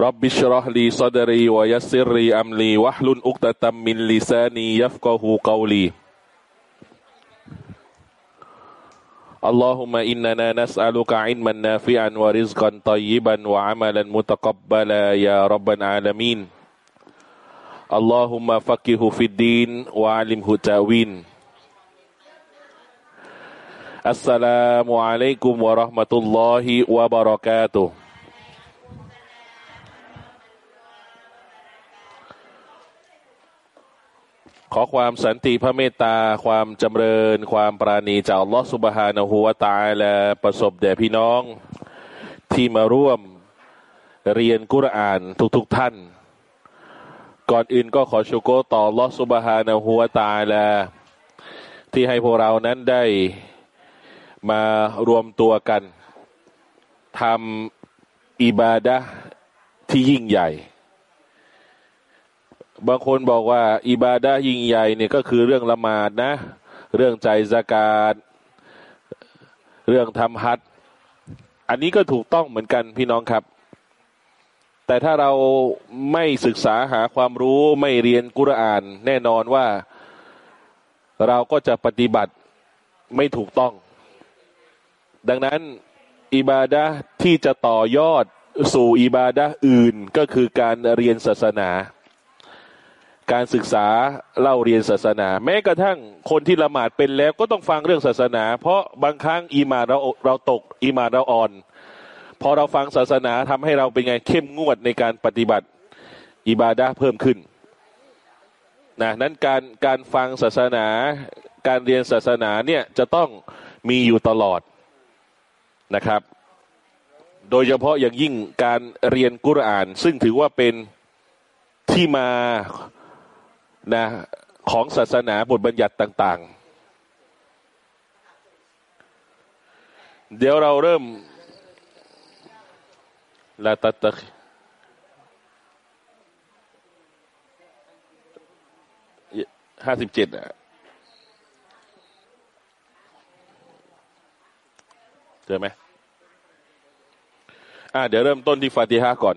رب اشرح لي صدري ويسر لي أمري واحلل عقدة من لساني يفقه قولي. اللهم إننا نسألك علما نافعا ورزقا طيبا وعملا متقبلا يا رب العالمين. اللهم فقهه في الدين وعلمه التأويل. السلام عليكم ورحمة الله وبركاته. ขอความสันติพระเมตตา ความจำเริญ ความปราณีจากอัลลอฮฺสุบฮานะฮูวาตาและประสบแด่พี่น้องที่มาร่วมเรียนกุรอานทุกๆทท่าน ก่อนอื่นก็ขอชูโกต่อลอสุบฮานะฮูวตาและที่ให้พวกเรานั้นได้มารวมตัวกันทำอิบาดะที่ยิ่งใหญ่ บางคนบอกว่า อิบาดะยิ่งใหญ่เนี่ยก็คือเรื่องละหมาดนะ เรื่องใจสกาดเรื่องทำฮัดอันนี้ก็ถูกต้องเหมือนกันพี่น้องครับ แต่ถ้าเราไม่ศึกษาหาความรู้ไม่เรียนกุรอาน แน่นอนว่าเราก็จะปฏิบัติไม่ถูกต้อง ดังนั้นอิบาดะที่จะต่อยอดสู่อิบาดะอื่นก็คือการเรียนศาสนา การศึกษาเล่าเรียนศาสนา แม้กระทั่งคนที่ละหมาดเป็นแล้วก็ต้องฟังเรื่องศาสนา เพราะบางครั้งอีมาเราเราตกอีมาเราอ่อน พอเราฟังศาสนาทำให้เราเป็นไงเข้มงวดในการปฏิบัติอิบาดะเพิ่มขึ้นนะนั้นการการฟังศาสนา การเรียนศาสนาเนี่ยจะต้องมีอยู่ตลอดนะครับ โดยเฉพาะอย่างยิ่งการเรียนกุรอาน ซึ่งถือว่าเป็นที่มา นะของศาสนาบทบัญญัติต่าง ๆ เดี๋ยวเราเริ่มลาตัตตห้าสิบเจ็ดอะเจอไหมอ่าเดี๋ยวเริ่มต้นที่ฟาติฮะก่อน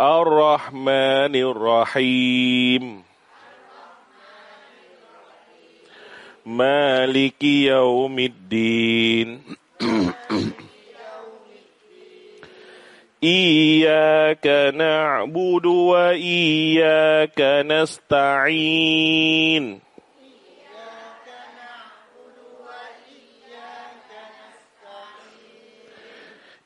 الرحمن الرحيم مالك يوم الدين إياك نعبد وإياك نستعين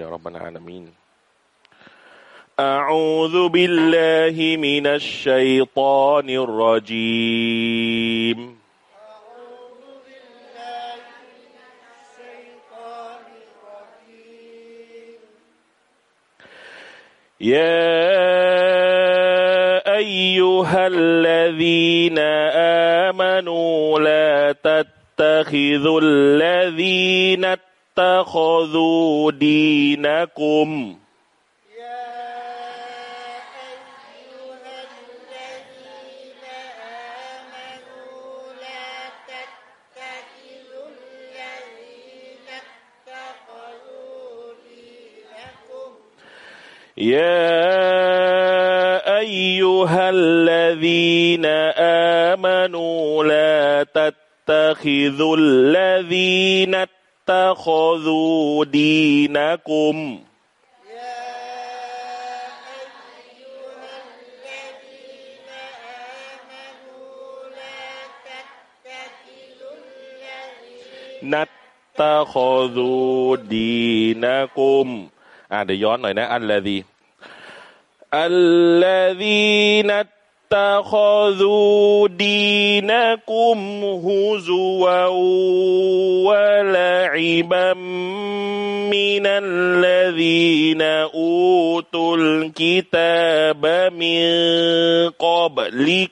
يا رب العالمين. أعوذ بالله من الشيطان الرجيم. يا أيها الذين آمنوا لا تتخذوا الذين اتخذوا دينكم. يا أيها الذين آمنوا لا تتخذوا الذين ตะคอรูดีนะกุม นัตตะคอดูดีนะกุม อ่าเดี๋ยวย้อนหน่อยนะ อัลลอฮีอัลลอฮีนัต ลกิตาบมินกับลิ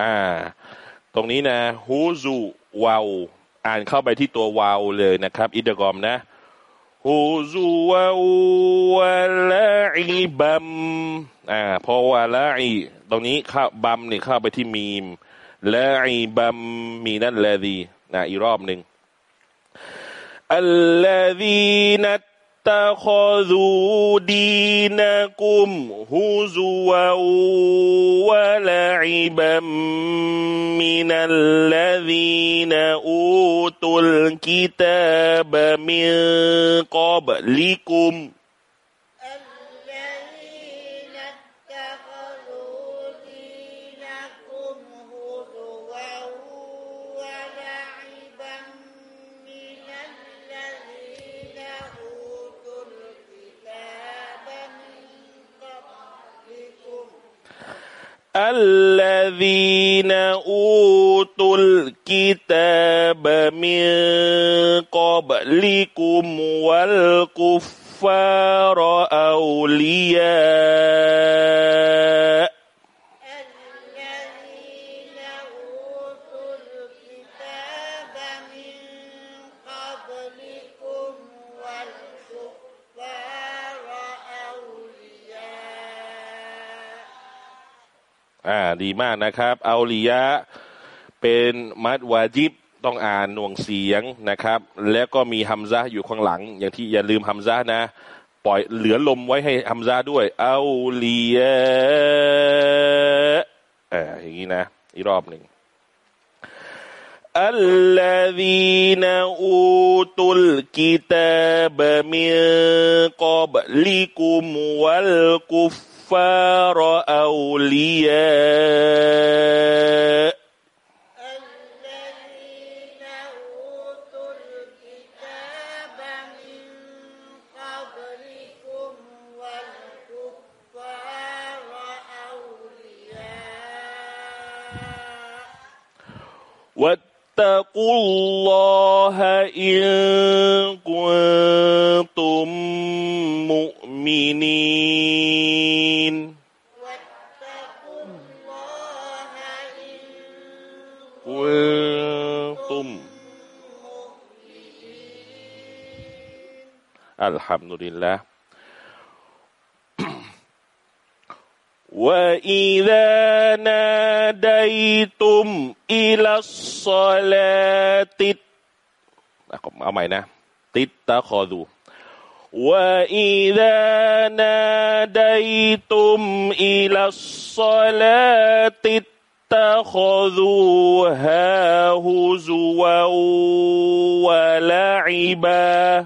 อ่า ตรงนี้นะฮูซูวาวอ่านเข้าไปที่ตัววาวเลยนะครับ อิดกอมนะฮูซูวาววะลาอีบัมอ่าพอวะลาอีตรงนี้เข้าบัมเนี่ยเข้าไปที่มีมลาอีบัมมีนั่นและดีนะอีกรอบหนึ่งอัลลอฮีนัต اتخذوا دينكم هزوا ولعبا من الذين أوتوا الكتاب من قبلكم الذين أوتوا الكتاب من قبلكم والكفار أولياء อ่าดีมากนะครับ เอาลียะเป็นมัดวาจิบต้องอ่านหน่วงเสียงนะครับ แล้วก็มีฮัมซะอยู่ข้างหลัง อย่างที่อย่าลืมฮัมซะนะ ปล่อยเหลือลมไว้ให้ฮัมซะด้วย เอาลียะอ่าอย่างนี้นะ อีกรอบหนึ่ง الذين أوتوا الكتاب من قبلكم والكفر الكفار أولياء. الذين أوتوا الكتاب من قبلكم والكفار أولياء. واتقوا الله الحمد لله وإذا ناديتم إلى الصلاة เอาใหม่นะ ติดตะคอดู وإذا ناديتم إلى الصلاة اتخذوها هزوا ولعبا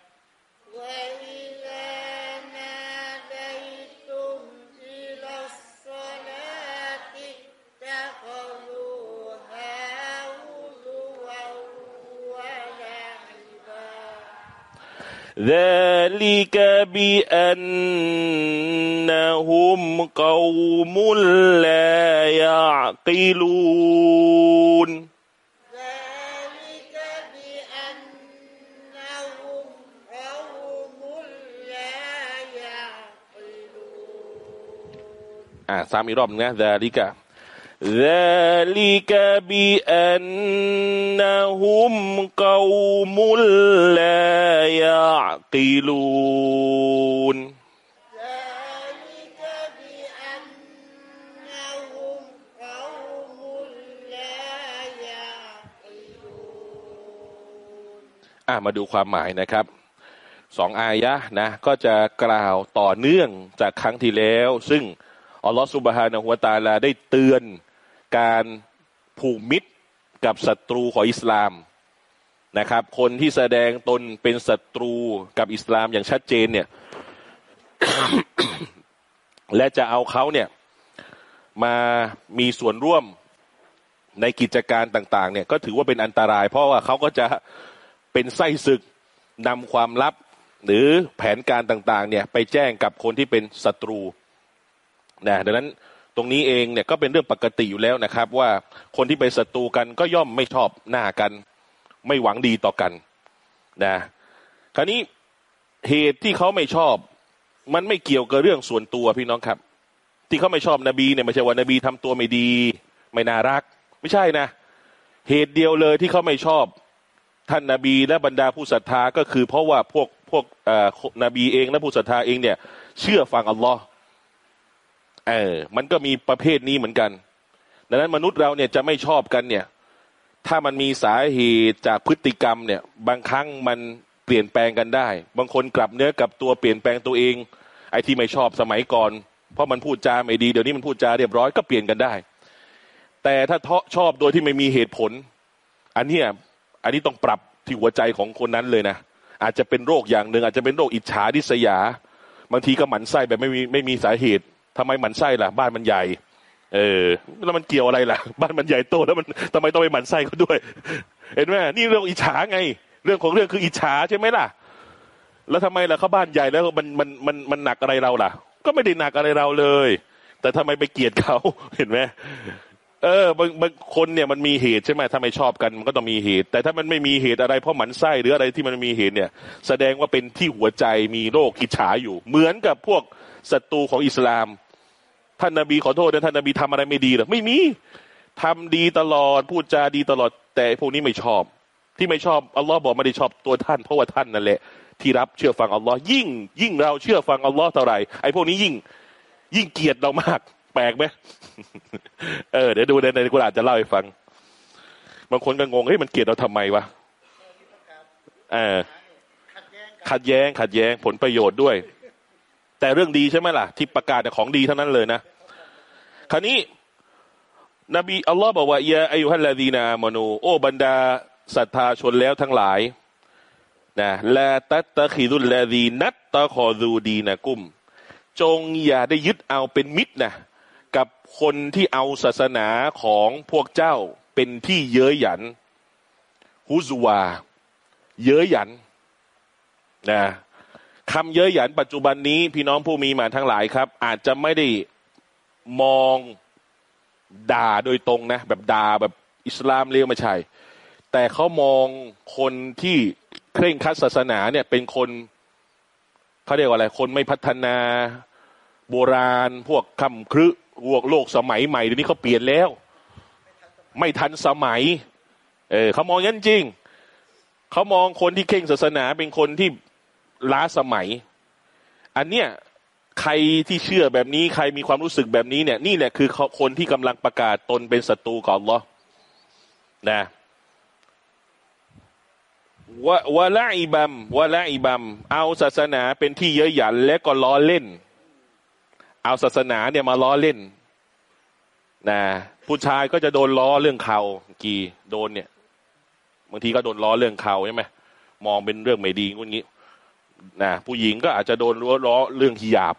ذلك بأنهم قوم لا يعقلون ذلك بأنهم قوم لا يعقلون อ่าซ้ำอีกรอบนึงนะ ذلك ذلك بأنهم قوم لا يعقلون ذلك بأنهم قوم لا يعقلون อ่ะมาดูความหมายนะครับสองอายะห์นะ ก็จะกล่าวต่อเนื่องจากครั้งที่แล้ว ซึ่งอัลลอฮฺสุบฮานะฮุวาตาลาได้เตือน การผูกมิตรกับศัตรูของอิสลามนะครับ คนที่แสดงตนเป็นศัตรูกับอิสลามอย่างชัดเจนเนี่ย และจะเอาเขาเนี่ย มามีส่วนร่วมในกิจการต่าง ๆ เนี่ย ก็ถือว่าเป็นอันตราย เพราะว่าเขาก็จะเป็นไส้ศึกนำความลับหรือแผนการต่าง ๆ เนี่ย ไปแจ้งกับคนที่เป็นศัตรูนะดังนั้น ตรงนี้เองเนี่ยก็เป็นเรื่องปกติอยู่แล้วนะครับ ว่าคนที่เป็นศัตรูกันก็ย่อมไม่ชอบหน้ากัน ไม่หวังดีต่อกันนะคราวนี้เหตุที่เขาไม่ชอบ มันไม่เกี่ยวกับเรื่องส่วนตัวพี่น้องครับ ที่เขาไม่ชอบนบีเนี่ยไม่ใช่ว่านบีทำตัวไม่ดี ไม่น่ารัก ไม่ใช่นะ เหตุเดียวเลยที่เขาไม่ชอบ ท่านนาบีและบรรดาผู้ศรัทธาก็คือเพราะว่าพวกพวกเอ่อนบีเองและผู้ศรัทธาเองเนี่ย เชื่อฟังอัลลอฮ์ เออ มันก็มีประเภทนี้เหมือนกัน ดังนั้นมนุษย์เราเนี่ยจะไม่ชอบกันเนี่ย ถ้ามันมีสาเหตุจากพฤติกรรมเนี่ย บางครั้งมันเปลี่ยนแปลงกันได้ บางคนกลับเนื้อกลับตัวเปลี่ยนแปลงตัวเอง ไอ้ที่ไม่ชอบสมัยก่อน เพราะมันพูดจาไม่ดี เดี๋ยวนี้มันพูดจาเรียบร้อยก็เปลี่ยนกันได้ แต่ถ้าทาะชอบโดยที่ไม่มีเหตุผล อันเนี้ยอันนี้ต้องปรับที่หัวใจของคนนั้นเลยนะ อาจจะเป็นโรคอย่างหนึ่งอาจจะเป็นโรคอิจฉาดิษยา บางทีก็หมั่นไส้แบบไม่มีไม่มีสาเหตุ ทำไมหมันไส้ล่ะ บ้านมันใหญ่ เออ แล้วมันเกี่ยวอะไรล่ะ บ้านมันใหญ่โตแล้วมันทำไมต้องไปหมันไส้เขาด้วย เห็นไหมนี่เรื่องอิจฉาไง เรื่องของเรื่องคืออิจฉาใช่ไหมล่ะ แล้วทำไมล่ะเขาบ้านใหญ่แล้วมันมันมันมันหนักอะไรเราล่ะ ก็ไม่ได้หนักอะไรเราเลย แต่ทำไมไปเกลียดเขาเห็นไหมเออบางบางคนเนี่ยมันมีเหตุใช่ไหมถ้าไม่ชอบกันมันก็ต้องมีเหตุ แต่ถ้ามันไม่มีเหตุอะไรเพราะหมันไส้หรืออะไรที่มันมีเหตุเนี่ย แสดงว่าเป็นที่หัวใจมีโรคอิจฉาอยู่ เหมือนกับพวกศัตรูของอิสลาม ท่านนบีขอโทษนะท่านนบีทำอะไรไม่ดีหรอไม่มีทำดีตลอดพูดจาดีตลอด แต่พวกนี้ไม่ชอบ ที่ไม่ชอบอัลลอฮ์บอกไม่ได้ชอบตัวท่านเพราะว่าท่านนั่นแหละที่รับเชื่อฟังอัลลอฮ์ยิ่ง ยิ่งเราเชื่อฟังอัลลอฮ์เท่าไหร่ไอ้พวกนี้ยิ่ง ยิ่งเกลียดเรามาก แปลกไหมเออเดี๋ยวดูในในกุรอานจะเล่าให้ฟังบางคนก็งงเฮ้ยมันเกลียดเราทำไมวะเออขัดแย้งขัดแย้งผลประโยชน์ด้วย แต่เรื่องดีใช่ไหมล่ะ ที่ประกาศเนี่ของดีเท่านั้นเลยนะ คราวนี้ นบีอัลลอฮ์บอกว่ายาอายุฮัลลาดีนามานู โอ้บรรดาศรัทธาชนแล้วทั้งหลายนะลาตัตตะคิดุลลาดีนัตตะคอดูดีนะกุม จงอย่าได้ยึดเอาเป็นมิตรนะกับคนที่เอาศาสนาของพวกเจ้าเป็นที่เย้ยหยันฮุซวา เย้ยหยันนะ คำเย้ยหยันปัจจุบันนี้ พี่น้องผู้มีมาทั้งหลายครับ อาจจะไม่ได้มองด่าโดยตรงนะ แบบด่าแบบอิสลามเรียกไม่ใช่ แต่เขามองคนที่เคร่งครัดศาสนาเนี่ยเป็นคนเขาเรียกว่าอะไร คนไม่พัฒนาโบราณ พวกคำครึพวกโลกสมัยใหม่เดี๋ยวนี้เขาเปลี่ยนแล้ว ไม่ทันสมัย เออเขามองย่างนั้นจริง เขามองคนที่เข่งศาสนาเป็นคนที่ ล้าสมัย อันเนี้ยใครที่เชื่อแบบนี้ ใครมีความรู้สึกแบบนี้เนี่ย นี่แหละคือคนที่กำลังประกาศตนเป็นศัตรูกับอัลลอฮ์นะวะวะละอิบัมวะละอิบัมเอาศาสนาเป็นที่เย้ยหยันและก็ล้อเล่น เอาศาสนาเนี่ยมาล้อเล่นนะผู้ชายก็จะโดนล้อเรื่องเขากี่โดนเนี่ยบางทีก็โดนล้อเรื่องเขาใช่ไหมมองเป็นเรื่องไม่ดีงุ่นงี้ นะผู้หญิงก็อาจจะโดนล้อล้อเรื่องที่หยาบ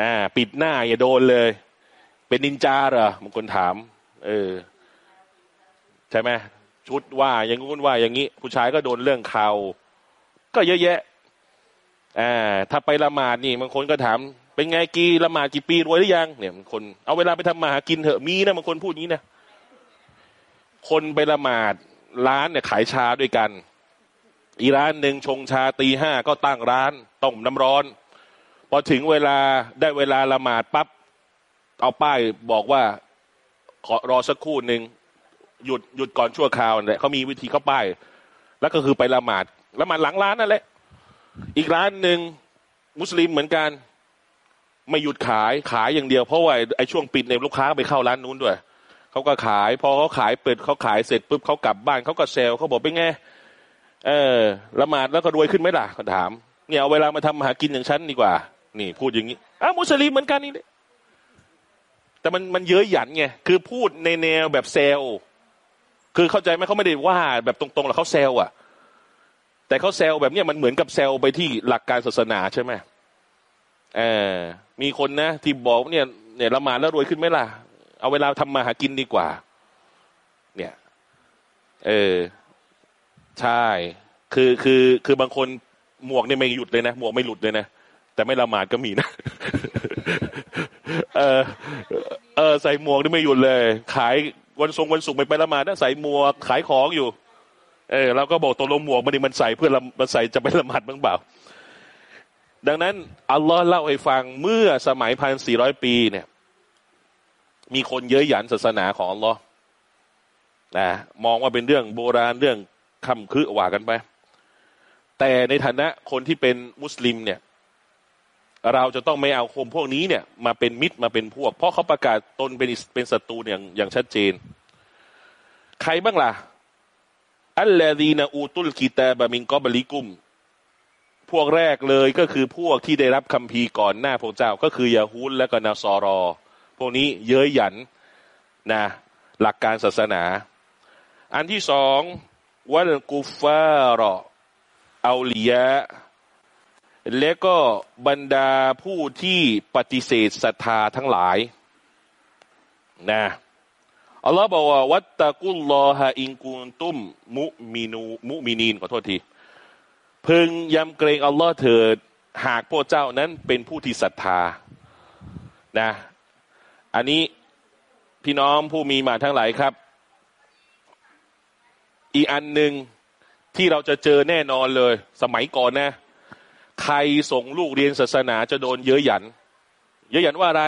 อ่าปิดหน้าอย่าโดนเลย เป็นนินจาเหรอบางคนถาม เออ ใช่ไหมชุดว่าอย่างงู้นว่าอย่างนี้ ผู้ชายก็โดนเรื่องเขาก็เยอะแยะอ่าถ้าไปละหมาดนี่บางคนก็ถาม เป็นไงกี่ละหมาดกี่ปีรวยหรือยัง เนี่ยบางคนเอาเวลาไปทำมาหากินเถอะมีนะบางคนพูดอย่างนี้นะคนไปละหมาดร้านเนี่ยขายชาด้วยกัน อีร้านหนึ่งชงชาตีห้าก็ตั้งร้านต้มน้ำร้อน พอถึงเวลาได้เวลาละหมาดปั๊บเอาป้ายบอกว่าขอรอสักครู่หนึ่งหยุดหยุดก่อนชั่วคราวนั่นแหละเขามีวิธีเข้าป้าย แล้วก็คือไปละหมาดละหมาดหลังร้านนั่นแหละ อีกร้านหนึ่งมุสลิมเหมือนกัน ไม่หยุดขายขายอย่างเดียวเพราะว่าไอ้ช่วงปิดเนี่ยลูกค้าไปเข้าร้านนู้นด้วยเขาก็ขาย พอเขาขายเปิดเขาขายเสร็จปุ๊บเขากลับบ้านเขาก็เซลเขาบอกเป็นไง เออละหมาดแล้วก็รวยขึ้นไหมล่ะเขาถามเนี่ยเอาเวลามาทำมาหากินอย่างฉันดีกว่า นี่ พูดอย่างนี้อ้าวมุสลิมเหมือนกันนี่แหละแต่มันมันเย้ยหยันไงคือพูดในแนวแบบเซลคือเข้าใจไหมเขาไม่ได้ว่าแบบตรงๆหรอกเขาเซลอะแต่เขาเซลแบบเนี้ยมันเหมือนกับเซลไปที่หลักการศาสนาใช่ไหมเออมีคนนะที่บอกเนี่ยเนี่ยละหมาดแล้วรวยขึ้นไหมล่ะ เอาเวลาทำมาหากินดีกว่า เนี่ย เออ ใช่ คือคือคือบางคนหมวกเนี่ยไม่หยุดเลยนะหมวกไม่หลุดเลยนะแต่ไม่ละหมาดก็มีนะเออเออใส่หมวกนี่ไม่หยุดเลย ขายวันทรงวันศุกร์ไม่ไปละหมาดนะใส่หมวกขายของอยู่ เออเราก็บอกตกลงหมวกมันนี่มันใส่เพื่อละมันใส่จะไปละหมาดบ้างเปล่า ดังนั้นอัลลอฮ์เล่าให้ฟังเมื่อสมัยพันสี่ร้อยปีเนี่ย มีคนเย้ยหยันศาสนาของอัลลอฮ์นะมองว่าเป็นเรื่องโบราณเรื่อง คำคือว่ากันไป แต่ในฐานะคนที่เป็นมุสลิมเนี่ย เราจะต้องไม่เอาคนพวกนี้เนี่ย มาเป็นมิตรมาเป็นพวก เพราะเขาประกาศตนเป็นเป็นศัตรูอย่างอย่างชัดเจน ใครบ้างล่ะอัลลอฮีนาอูตุลกีตาบามิงกอบลิกุม พวกแรกเลยก็คือพวกที่ได้รับคัมภีร์ก่อนหน้าพระเจ้าก็คือยาฮูดและก็นาซอรอ พวกนี้เย้ยหยันนะหลักการศาสนา อันที่สอง วัลกุฟารอเอาลียะและก็บรรดาผู้ที่ปฏิเสธศรัทธาทั้งหลายนะอัลลอฮ์บอกว่าวัตตะกุลลอฮะอิงกุนตุม มุมินูมุมินีนขอโทษที พึงยำเกรงอัลลอฮ์เถิด หากพวกเจ้านั้นเป็นผู้ที่ศรัทธานะ อันนี้พี่น้องผู้มีมาทั้งหลายครับ อีกอันหนึ่งที่เราจะเจอแน่นอนเลย สมัยก่อนนะ ใครส่งลูกเรียนศาสนาจะโดนเยอะหยัน เยอะหยันว่าอะไร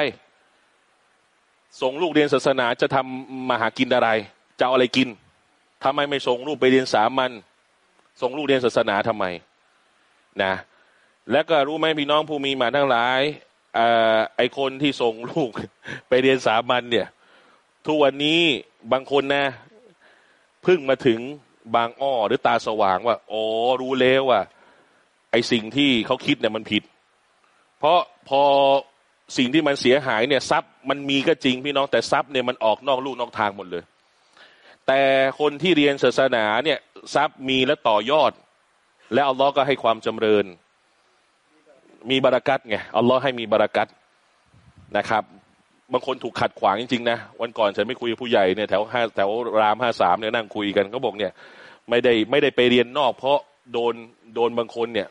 ส่งลูกเรียนศาสนาจะทำมาหากินอะไร จะเอาอะไรกินทำไมไม่ส่งลูกไปเรียนสามัญส่งลูกเรียนศาสนาทำไมนะ แล้วก็รู้ไหมพี่น้องผู้มีมาทั้งหลายอไอคนที่ส่งลูกไปเรียนสามัญเนี่ย ทุกวันนี้บางคนนะ เพิ่งมาถึงบางอ้อหรือตาสว่างว่าอ๋อรู้แล้วว่าไอสิ่งที่เขาคิดเนี่ยมันผิด เพราะพอสิ่งที่มันเสียหายเนี่ยทรัพย์มันมีก็จริงพี่น้องแต่ทรัพย์เนี่ยมันออกนอกลูกนอกทางหมดเลย แต่คนที่เรียนศาสนาเนี่ยทรัพย์มีและต่อยอด และอัลลอฮ์ก็ให้ความจำเริญ มีบารักัตไงอัลลอฮ์ให้มีบารักัตนะครับ บางคนถูกขัดขวางจริงๆนะวันก่อนฉันไม่คุยกับผู้ใหญ่เนี่ยแถวห้าแถวรามห้าสามเนี่ยนั่งคุยกันเขาบอกเนี่ย ไม่ได้ไม่ได้ไปเรียนนอก เพราะโดนโดนบางคนเนี่ย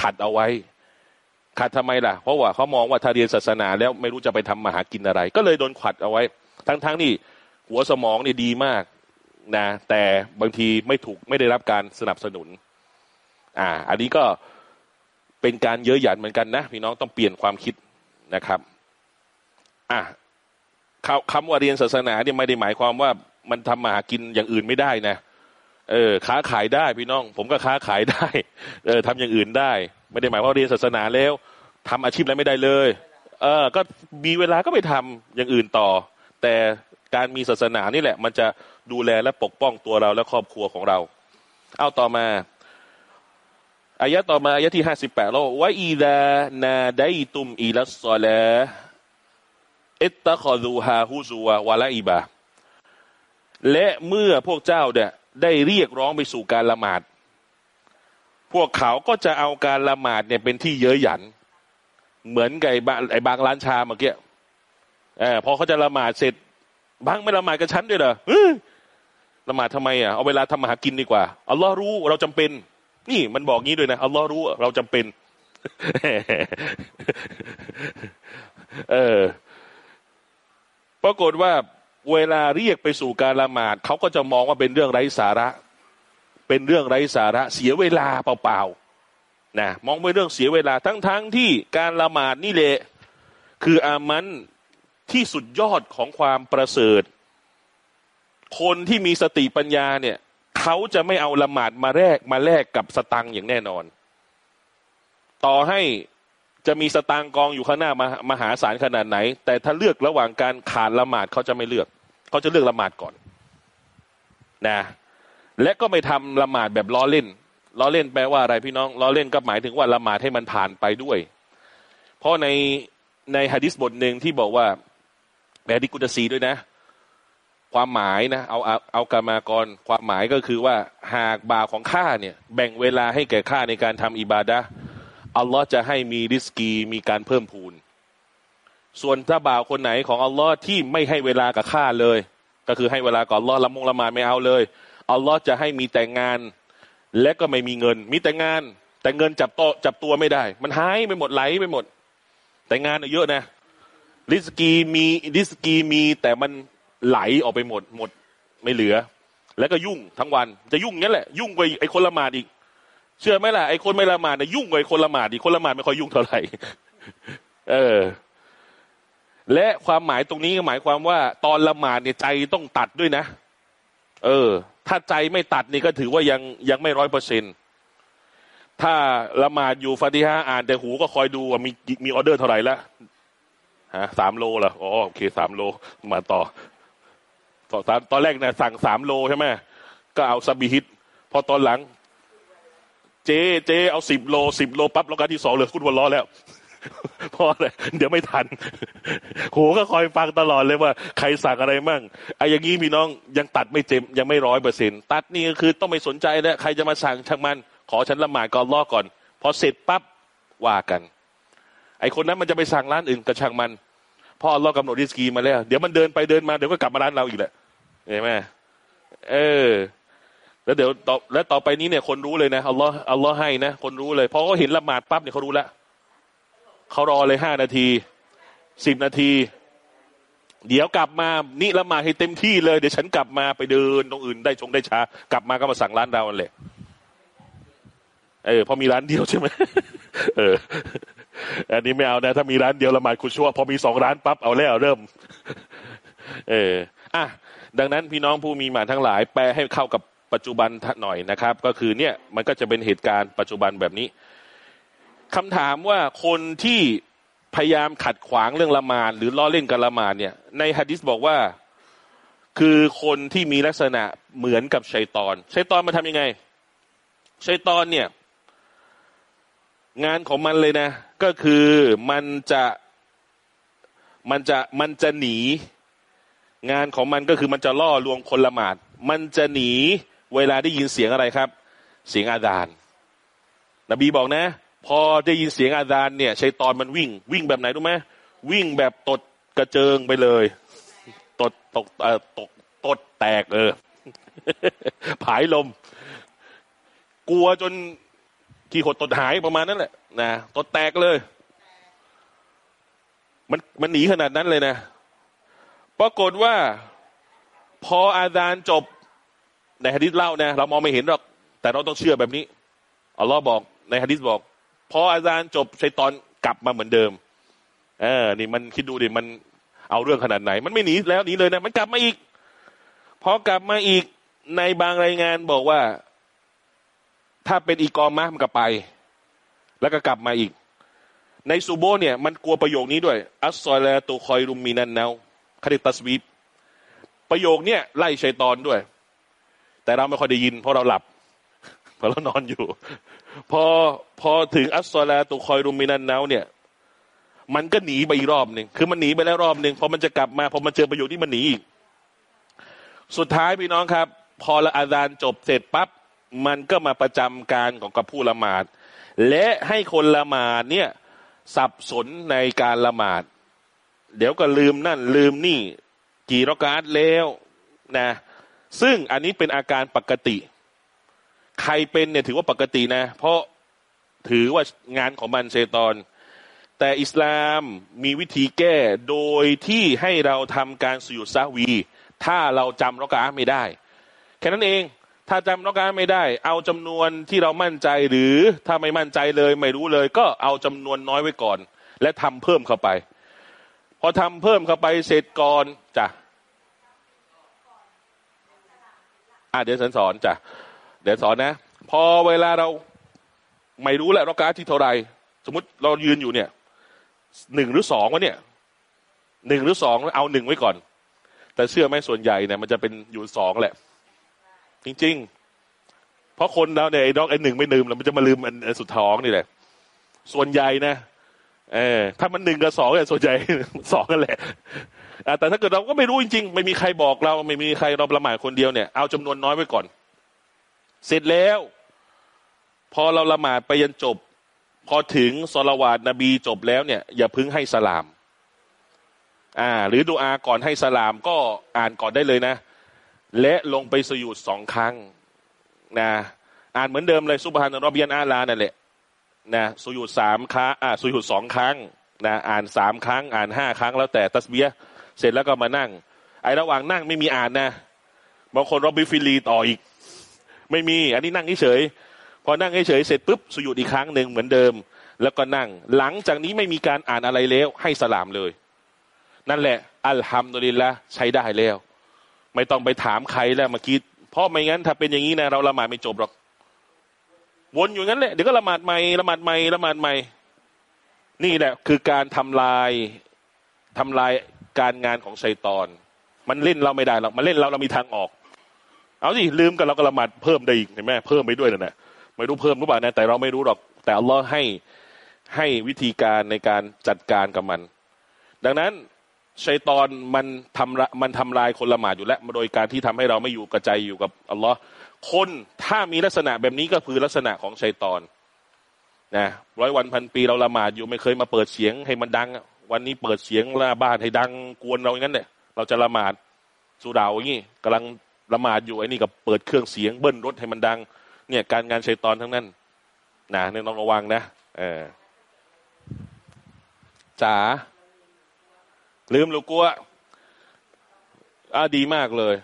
ขัดเอาไว้ ขัดทำไมล่ะ เพราะว่าเขามองว่าถ้าเรียนศาสนาแล้วไม่รู้จะไปทำมาหากินอะไร ก็เลยโดนขัดเอาไว้ ทั้งๆทนี่หัวสมองนี่ดีมากนะแต่บางทีไม่ถูกไม่ได้รับการสนับสนุน อ่า อันนี้ก็เป็นการเยอะหยันเหมือนกันนะพี่น้องต้องเปลี่ยนความคิดนะครับ อะคำว่าเรียนศาสนาเนี่ยไม่ได้หมายความว่ามันทำมาหากินอย่างอื่นไม่ได้นะเออค้าขายได้พี่น้อง ผมก็ค้าขายได้ เออทำอย่างอื่นได้ ไม่ได้หมายว่าเรียนศาสนาแล้วทำอาชีพอะไรไม่ได้เลย เออ ก็มีเวลาก็ไปทำอย่างอื่นต่อ แต่การมีศาสนานี่แหละ มันจะดูแลและปกป้องตัวเราและครอบครัวของเรา เอาต่อมาอายะต่อมาอายะที่ห้าสิบแปดแล้ววะอีดานาไดตุมอิลัสซอล อิตตะคอดูฮาฮุซัววะละอีบาและเมื่อพวกเจ้าเนี่ยได้เรียกร้องไปสู่การละหมาด พวกเขาก็จะเอาการละหมาดเนี่ยเป็นที่เย้ยหยัน เหมือนกับไอ้บางล้างร้านชาเมื่อกี้เออพอเขาจะละหมาดเสร็จ บางไม่ละหมาดกับฉันด้วยเหรอละหมาดทำไมอะเอาเวลาทำมาหากินดีกว่าอัลลอฮ์รู้เราจำเป็น นี่มันบอกงี้ด้วยนะอัลลอฮ์รู้เราจำเป็น เออ ปรากฏว่าเวลาเรียกไปสู่การละหมาดเขาก็จะมองว่าเป็นเรื่องไร้สาระ เป็นเรื่องไร้สาระ เสียเวลาเปล่าๆนะมองเป็นเรื่องเสียเวลาทั้งๆทที่การละหมาดนี่แหละคืออามันที่สุดยอดของความประเสริฐ คนที่มีสติปัญญาเนี่ยเขาจะไม่เอาละหมาดมาแลกมาแลกกับสตังอย่างแน่นอน ต่อให้ จะมีสตางกองอยู่ข้างหน้ามามหาศาลขนาดไหน แต่ถ้าเลือกระหว่างการขาดละหมาดเขาจะไม่เลือก เขาจะเลือกละหมาดก่อนนะ และก็ไม่ทำละหมาดแบบล้อเล่นล้อเล่นแปลว่าอะไรพี่น้องล้อเล่นก็หมายถึงว่าละหมาดให้มันผ่านไปด้วย เพราะในในฮะดิษบทหนึ่งที่บอกว่าแบดิกุตซีด้วยนะ ความหมายนะเอาเอาเอากรรมากรความหมายก็คือว่าหากบาของข้าเนี่ย แบ่งเวลาให้แก่ข้าในการทำอิบาดะ อัลลอฮ์จะให้มีริสกีมีการเพิ่มพูน ส่วนถ้าบ่าวคนไหนของอัลลอฮ์ที่ไม่ให้เวลากับข้าเลย ก็คือให้เวลาก่อนอัลอละมงละมาไม่เอาเลยอัลลอฮ์จะให้มีแต่งงาน และก็ไม่มีเงิน มีแต่งาน แต่เงินจับโตจับตัวไม่ได้ มันหายไปหมดไหลไปหมด แต่งานเยอะนะริสกีมีริสกีมีแต่มันไหลออกไปหมดหมดไม่เหลือ แล้วก็ยุ่งทั้งวัน จะยุ่งงั้นแหละ ยุ่งกว่าไอ้คนละมาดอีก เชื่อไหมล่ะไอ้คนไม่ละหมาดเนี่ยยุ่งกว่าไอ้คนละหมาดอีกคนละหมาดไม่ค่อยยุ่งเท่าไหร่เออ และความหมายตรงนี้หมายความว่า ตอนละหมาดเนี่ยใจต้องตัดด้วยนะ เออ ถ้าใจไม่ตัดนี่ก็ถือว่ายังยังไม่ร้อยเปอร์เซ็นถ้าละหมาดอยู่ฟาติฮะอ่านแต่หูก็คอยดูว่ามีมีออเดอร์เท่าไหร่ละฮะสามโลเหรออ๋อโอเคสามโลมาต่อตอนตอนแรกเนี่ยสั่งสามโลใช่ไหมก็เอาซับบิฮิต พอตอนหลัง เจเจเอาสิบโลสิบโลปั๊บแล้วกาที่สองเลยคุณวันล้อแล้วพอเลยเดี๋ยวไม่ทันโหก็คอยฟังตลอดเลยว่า ใครสั่งอะไรมั่งไอ้อย่างงี้พี่น้องยังตัดไม่เต็มยังไม่ร้อยเปอร์เซ็นตัดนี่ก็คือต้องไม่สนใจแล้วใครจะมาสั่งช่างมัน ขอฉันละหมาดก่อนล้อก่อน พอเสร็จปั๊บว่ากัน ไอ้คนนั้นมันจะไปสั่งร้านอื่นกระช่างมันพ่อเรากำหนดริสกีมาแล้ว เดี๋ยวมันเดินไปเดินมาเดี๋ยวก็กลับมาร้านเราอีกแหละเห็นไหมเออ แล้วเดี๋ยวต่อแล้วต่อไปนี้เนี่ยคนรู้เลยนะอัลลอฮ์อัลลอฮ์ให้นะคนรู้เลยพอเขาเห็นละหมาดปั๊บเนี่ยเขารู้แล้วเขารอเลยห้านาทีสิบนาที เดี๋ยวกลับมานี่ละหมาดให้เต็มที่เลยเดี๋ยวฉันกลับมาไปเดินตรงอื่นได้ชงได้ช้ากลับมาก็มาสั่งร้านเราเลยเออพอมีร้านเดียวใช่ไหมเออ อันนี้ไม่เอานะ ถ้ามีร้านเดียวละหมาดคุชัวพอมีสองร้านปั๊บเอาแล้วเริ่ม เอออะดังนั้นพี่น้องผู้มีหมาทั้งหลาย แปลให้เข้ากับ ปัจจุบันหน่อยนะครับ ก็คือเนี่ยมันก็จะเป็นเหตุการณ์ปัจจุบันแบบนี้คำถามว่าคนที่พยายามขัดขวางเรื่องละมาดหรือล้อเล่นกับละมาดเนี่ย ในฮะดิษบอกว่าคือคนที่มีลักษณะเหมือนกับชัยตอนชัยตอนมาทำยังไงชัยตอนเนี่ย งานของมันเลยนะ ก็คือมันจะมันจะมันจะหนี งานของมันก็คือมันจะล่อลวงคนละหมาด มันจะหนี เวลาได้ยินเสียงอะไรครับ เสียงอาดาน นบีบอกนะ พอได้ยินเสียงอาดานเนี่ยชัยตอนมันวิ่ง วิ่งแบบไหนรู้ไหมวิ่งแบบตดกระเจิงไปเลย ตดตกเอ่อตกตดแตกเออผายลม กลัวจนที่หดตดหายประมาณนั้นแหละนะตดแตกเลย มันมันหนีขนาดนั้นเลยนะ ปรากฏว่า พออาจารย์จบ ในฮะดิษเล่านะเรามองไม่เห็นหรอก แต่เราต้องเชื่อแบบนี้อัลลอฮ์บอกในฮะดิษบอก พออาจารย์จบชัยตอนกลับมาเหมือนเดิม เออ นี่มันคิดดูดิมันเอาเรื่องขนาดไหน มันไม่หนีแล้วหนีเลยนะ มันกลับมาอีก พอกลับมาอีกในบางรายงานบอกว่า ถ้าเป็นอีกอมะมันก็ไป แล้วก็กลับมาอีก ในซูโบเนี่ย มันกลัวประโยคนี้ด้วย อัสซอลาตุคอยรุมมีนันแนวคดิตัสวีบประโยคเนี่ยไล่ชัยตอนด้วย แต่เราไม่ค่อยได้ยิน เพราะเราหลับ เพอเรานอนอยู่ พอพอถึงอัสซอลาตุคอยรุมินันเนาเนี่ย มันก็หนีไปอีกรอบหนึ่งคือมันหนีไปแล้วรอบหนึ่งพอมันจะกลับมาพอมันเจอประโยชน์ที่มันหนีอีกสุดท้ายพี่น้องครับ พอละอาจารย์จบเสร็จปั๊บมันก็มาประจำการของกับผู้ละหมาด และให้คนละหมาดเนี่ยสับสนในการละหมาด เดี๋ยวก็ลืมนั่นลืมนี่ กี่รอกาสแล้วนะ ซึ่งอันนี้เป็นอาการปกติ ใครเป็นเนี่ยถือว่าปกตินะ เพราะถือว่างานของมันเชตอน แต่อิสลามมีวิธีแก้โดยที่ให้เราทำการสุยุดซาวี ถ้าเราจำรอกาไม่ได้ แค่นั้นเองถ้าจำรอกาไม่ได้ เอาจำนวนที่เรามั่นใจหรือถ้าไม่มั่นใจเลยไม่รู้เลย ก็เอาจำนวนน้อยไว้ก่อน และทำเพิ่มเข้าไป พอทำเพิ่มเข้าไปเสร็จก่อนจ้ะ อะเดี๋ยวฉันสอนจ้ะเดี๋ยวสอนนะ พอเวลาเราไม่รู้แหละรอกาที่เท่าไหร่สมมติเรายืนอยู่เนี่ยหนึ่งหรือสองวะเนี่ยหนึ่งหรือสองเอาหนึ่งไว้ก่อน แต่เชื่อไหมส่วนใหญ่เนี่ยมันจะเป็นอยู่สองแหละ จริง ๆ เพราะคนเราเนี่ยไอ้ดอกไอ้หนึ่งไม่ลืมแล้วมันจะมาลืมอันอันสุดท้องนี่แหละ ส่วนใหญ่นะเออถ้ามันหนึ่งกับสองเนี่ยส่วนใหญ่สองกันแหละ แต่ถ้าเกิดเราก็ไม่รู้จริงๆ ไม่มีใครบอกเรา ไม่มีใครเราประมาทคนเดียวเนี่ย เอาจำนวนน้อยไว้ก่อน เสร็จแล้ว พอเราละหมาดไปยันจบ พอถึงสลาวาดนบีจบแล้วเนี่ย อย่าพึ่งให้สลาม อ่า หรือดูอาก่อนให้สลามก็อ่านก่อนได้เลยนะ และลงไปสยุดสองครั้งนะอ่านเหมือนเดิมเลยซุบฮานรอบียนอาลานั่นแหละนะสยุดสามครั้งอ่าสยุดสองครั้งนะอ่านสามครั้ง อ่านห้าครั้งแล้วแต่ตัสเบีย เสร็จแล้วก็มานั่ง ไอ้ระหว่างนั่งไม่มีอ่านนะบางคนรอบบิฟิลีต่ออีก ไม่มี อันนี้นั่งเฉยๆพอนั่งเฉยๆเสร็จปุ๊บสุยุดอีกครั้งหนึ่งเหมือนเดิม แล้วก็นั่ง หลังจากนี้ไม่มีการอ่านอะไรแล้วให้สลามเลย นั่นแหละ อัลฮัมดุลิลละใช้ได้แล้ว ไม่ต้องไปถามใครแล้วมื่อกี้เพราะไม่งั้นถ้าเป็นอย่างนี้นะเราละหมาดไม่จบหรอกวนอยู่งั้นแหละเดี๋ยวก็ละหมาดใหม่ละหมาดใหม่ละหมาดใหม่ นี่แหละคือการทำลายทำลาย การงานของชัยตอน มันเล่นเราไม่ได้หรอกมันเล่นเราเรามีทางออก เอาสิลืมกันเราก็ละหมาดเพิ่มได้อีกเห็นไหมเพิ่มไปด้วยนะ่ะไม่รู้เพิ่มหรือเปล่านะแต่เราไม่รู้หรอก แต่อัลลอฮ์ให้ให้วิธีการในการจัดการกับมัน ดังนั้นชัยตอนมันทำมันทำลายคนละหมาดอยู่แล้วโดยการที่ทำให้เราไม่อยู่กระจายอยู่กับอัลลอฮ์คนถ้ามีลักษณะแบบนี้ก็คือลักษณะของชัยตอนนะร้อยวันพันปีเราละหมาดอยู่ไม่เคยมาเปิดเสียงให้มันดัง วันนี้เปิดเสียงละบ้านให้ดังกวนเราอย่างนั้นเนี่ยเราจะละหมาดสุดาวอย่างนี้กำลังละหมาดอยู่ไอ้นี่กับเปิดเครื่องเสียงเบิ้ลรถให้มันดัง เนี่ยการงานชัยตอนทั้งนั้นนะเนี่ยต้องระวังนะเออจ๋าลืมลูกกัวอ่าดีมากเลย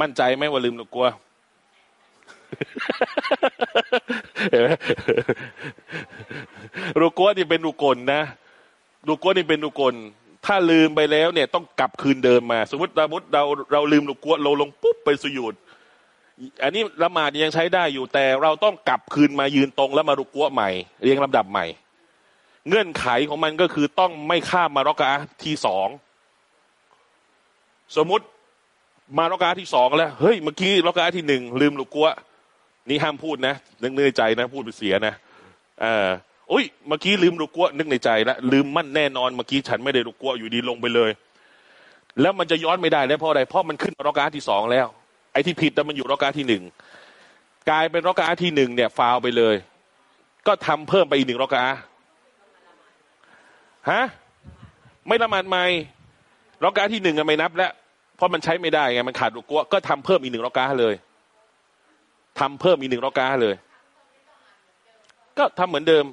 มั่นใจไหมว่าลืมลูกกัวลูกกัวนี่เป็นลูกกลนะ ลูกัวนี่เป็นลูกกล ถ้าลืมไปแล้วเนี่ยต้องกลับคืนเดิมมา สมมติสมมติเราเราลืมลูกัวเราลงปุ๊บไปสุยุดอันนี้ละหมาดยังใช้ได้อยู่แต่เราต้องกลับคืนมายืนตรงแล้วมาลูกกัวใหม่ เรียงลำดับใหม่ เงื่อนไขของมันก็คือต้องไม่ข้ามมารอกาที่สองสมมติมารอกาที่สองแล้วเฮ้ยเมื่อกี้รอกาที่หนึ่งลืมลูกกัวนี่ห้ามพูดนะนึกในใจนะ พูดไปเสียนะเออ โอ้ยเมื่อกี้ลืมลูกกัวนึกในใจแล้วลืมมั่นแน่นอนเมื่อกี้ฉันไม่ได้ลูกกัวอยู่ดีลงไปเลย แล้วมันจะย้อนไม่ได้แล้วเพราะอะไรเพราะมันขึ้นรอกาที่สองแล้ว ไอ้ที่ผิดแต่มันอยู่รอกาที่หนึ่งกลายเป็นรอกาที่หนึ่งเนี่ยฟาวไปเลย ก็ทำเพิ่มไปอีกหนึ่งรอกาฮะไม่ละหมาดใหม่รอกาที่หนึ่งไม่นับ แล้วเพราะมันใช้ไม่ได้ไงมันขาดลูกกัวก็ทำเพิ่มอีกหนึ่งรอกาเลยทำเพิ่มอีกหนึ่งรอกาเลย ก็ทำเหมือนเดิม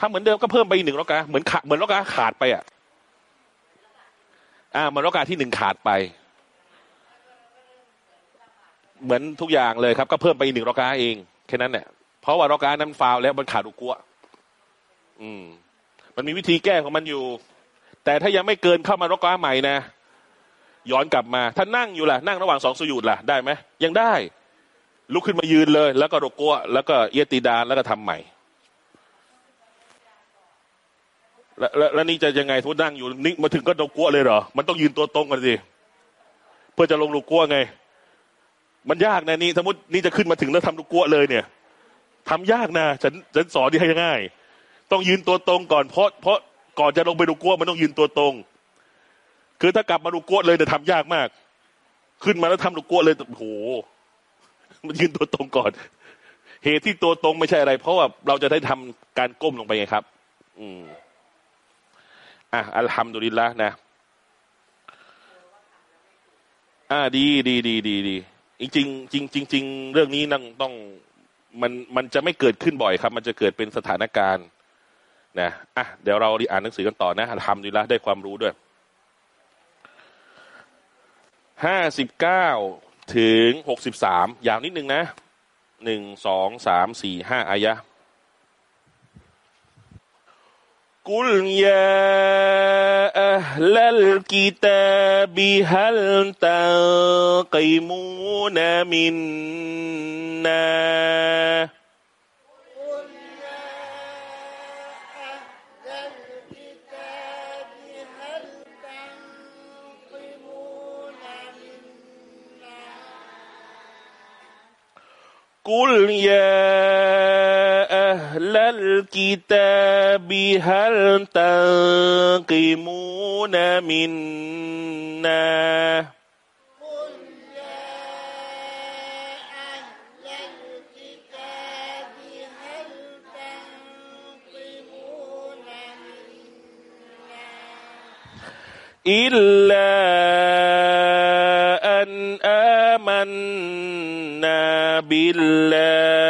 ทำเหมือนเดิมก็เพิ่มไปอีกหนึ่งรอกาเหมือนขาเหมือนรอกาขาดไปอะอ่าเหมันรอกาที่หนึ่งขาดไป เหมือนทุกอย่างเลยครับ ก็เพิ่มไปอีกหนึ่งรอกาเองแค่นั้นเนี่ยเพราะว่ารอกานั้นฟาวแล้วมันขาดลูกกัวอืม มันมีวิธีแก้ของมันอยู่ แต่ถ้ายังไม่เกินเข้ามารอกาใหม่นะย้อนกลับมา ถ้านั่งอยู่ล่ะ นั่งระหว่างสองสุยุดล่ะ ได้ไหมยังได้ ลุกขึ้นมายืนเลย แล้วก็รกัวแล้วก็เอียติดานแล้วก็ทำใหม่ แล้วแล้วนี่จะยังไงทุกนั่งอยู่นี่มาถึงก็รกกัวเลยเหรอ มันต้องยืนตัวตรงกันสิเพื่อจะลงรกกัวไง มันยากนะนี่สมมตินี่จะขึ้นมาถึงแล้วทำลูกกัวเลยเนี่ยทำยากนะฉันฉันสอนที่ให้ง่าย ต้องยืนตัวตรงก่อนเพราะเพราะก่อนจะลงไปดูกัวมันต้องยืนตัวตรง คือถ้ากลับมาดูกัวเลยจะทำยากมาก ขึ้นมาแล้วทำลูกกัวเลยโอ้โหมันยืนตัวตรงก่อน เหตุที่ตัวตรงไม่ใช่อะไร เพราะว่าเราจะได้ทำการก้มลงไปไงครับ อืม อะอัลฮัมดุลิลละนะอ่าดีดีดีดีดีจริงจริงจริงจริงเรื่องนี้นั่งต้องมันมันจะไม่เกิดขึ้นบ่อยครับ มันจะเกิดเป็นสถานการณ์นะอะเดี๋ยวเราอ่านหนังสือกันต่อนะทำดีละได้ความรู้ด้วยห้าสิบเก้าถึงหกสิบสามยาวนิดนึงนะหนึ่งสองสามสี่ห้าอายะ قل يا أهل الكتاب هل تنقمون منا قل يا أهل الكتاب هل تنقمون منا؟ إلا أن آمنا بالله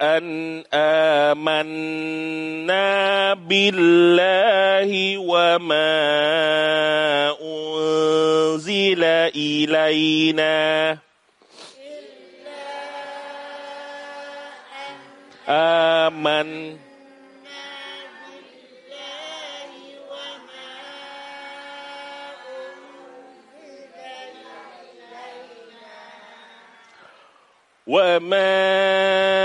أن آمنا بالله وما أنزل إلينا. آمن. وما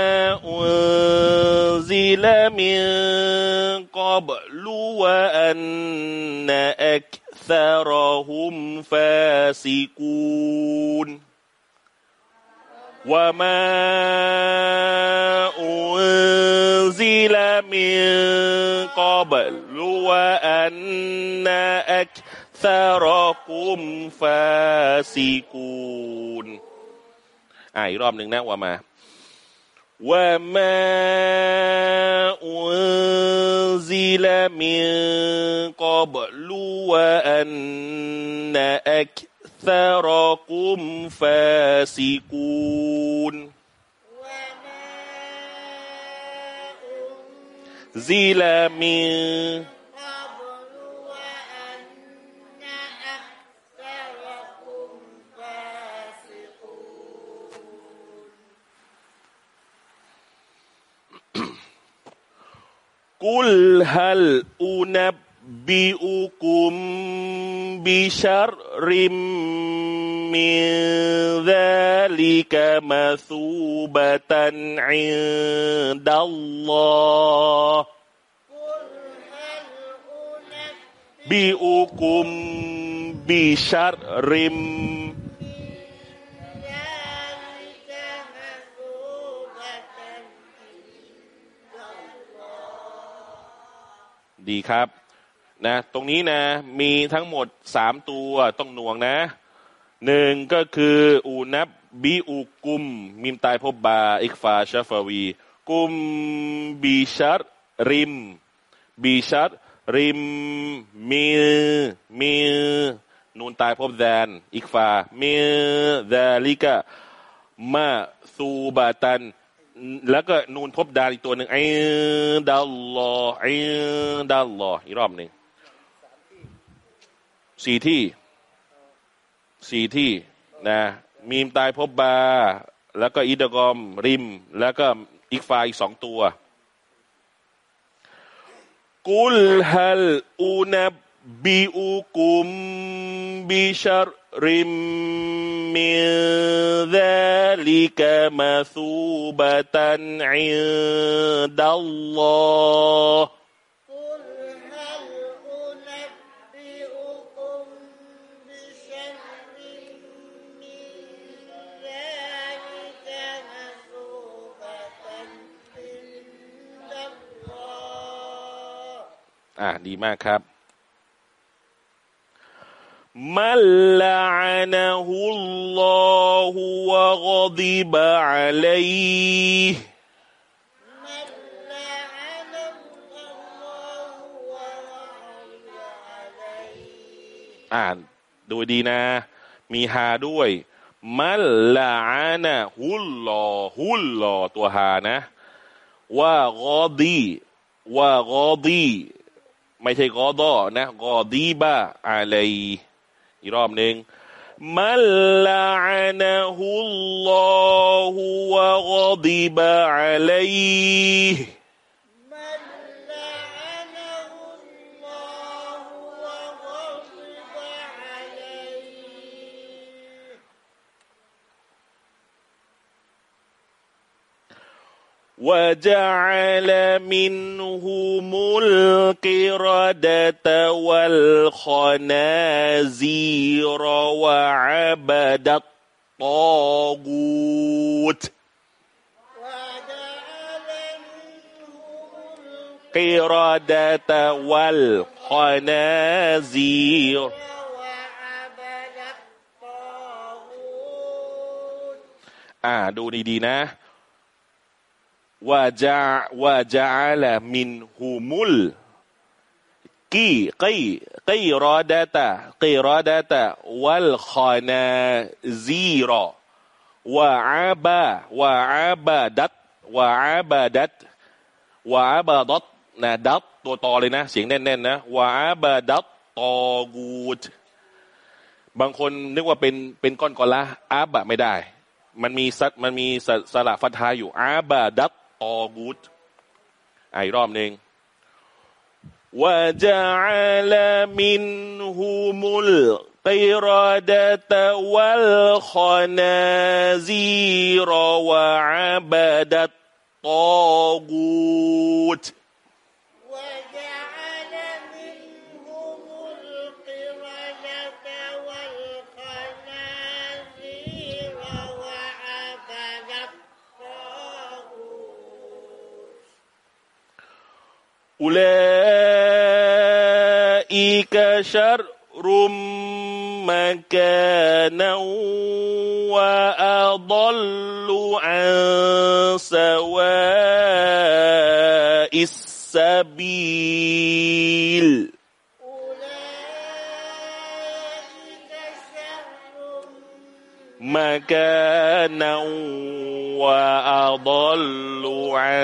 أنزل إلينا وما أنزل من قبل وأن أكثرهم فاسقون وما أنزل من قبل وأن أكثركم فاسقون อ่าอีกรอบหนึ่งนะว่ามา وما أنزل من قبل وأن أكثركم فاسقون وما زل من قل هل أنبئكم بشر من ذلك مثوبة عند الله بئكم بشر ذلك ดีครับนะ ตรงนี้นะมีทั้งหมดสามตัวต้องหน่วงนะหนึ่งก็คืออูนับบีอุกุม มิมตายพบบาอิกฟาชาฟาวี กุมบีชัดริมบีชัดริมมีมีนูนตายพบแดนอิกฟามีแดลิกะมาซูบาตัน แล้วก็นูนพบดาอีกตัวหนึ่งไอ้ดัลลอฮ์ไอ้ดัลลอฮ์อีกรอบหนึ่งสี่ที่สี่ที่นะมีมตายพบบา แล้วก็อิดกอมริม แล้วก็อีกฟาอีกสองตัว กุลฮัลอุนบบิอุกุมบิชร ริมมิซาลิกมาซูบะตันอินดัลลอฮอ่าดีมากครับ من لعنه الله وغضب عليه อ่านดูดีนะ มีฮาด้วย มัลลาอานะฮุลลอฮุลลอตัวฮานะ ว่ากอดีว่ากอดี ไม่ใช่กอดอนะกอดีบะอะไร อีกรอบหนึ่งมัลลาอานะฮุลลอฮุวะกอดีบะอะไร وجعل منهم القردة والخنازير وعبد الطاغوت وجعل منهم القردة والخنازير وعبد الطاغوت อ่าดูดีๆนะ ว่าจะว่าจะละมินหูมุลกีกีกีรอดาตะกีรอดาตะวัลขอนาซีรอว่าอาบะว่าอาบะดัตว่าอาบะดัตว่าอาบะดัตนะดัตตัวต่อเลยนะ เสียงแน่นๆนะว่าอาบะดัตตอกูตบางคนนึกว่าเป็นเป็นก้อนกอละอาบะไม่ได้ มันมีสัตมันมีสระฟัทธาอยู่อาบะดัต ตอกูตอะอีกรอบหนึ่งว่าจะละมินหูมุลกิรดะตะวัลขนาซีรวะอาบะดัตตอกูต أولئك شر مكانا وأضل عن سواء السبيل. مكانا وأضل عن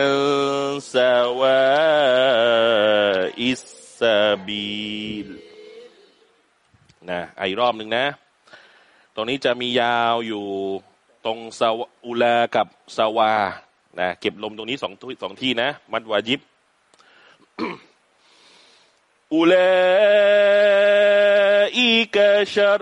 سواء السبيل นะอ่ะอีกรอบหนึ่งนะ ตรงนี้จะมียาวอยู่ตรงสวอุลากับสวา นะ เก็บลมตรงนี้สองที่สองที่นะ มัดวาจิบ อุลาอิกะชร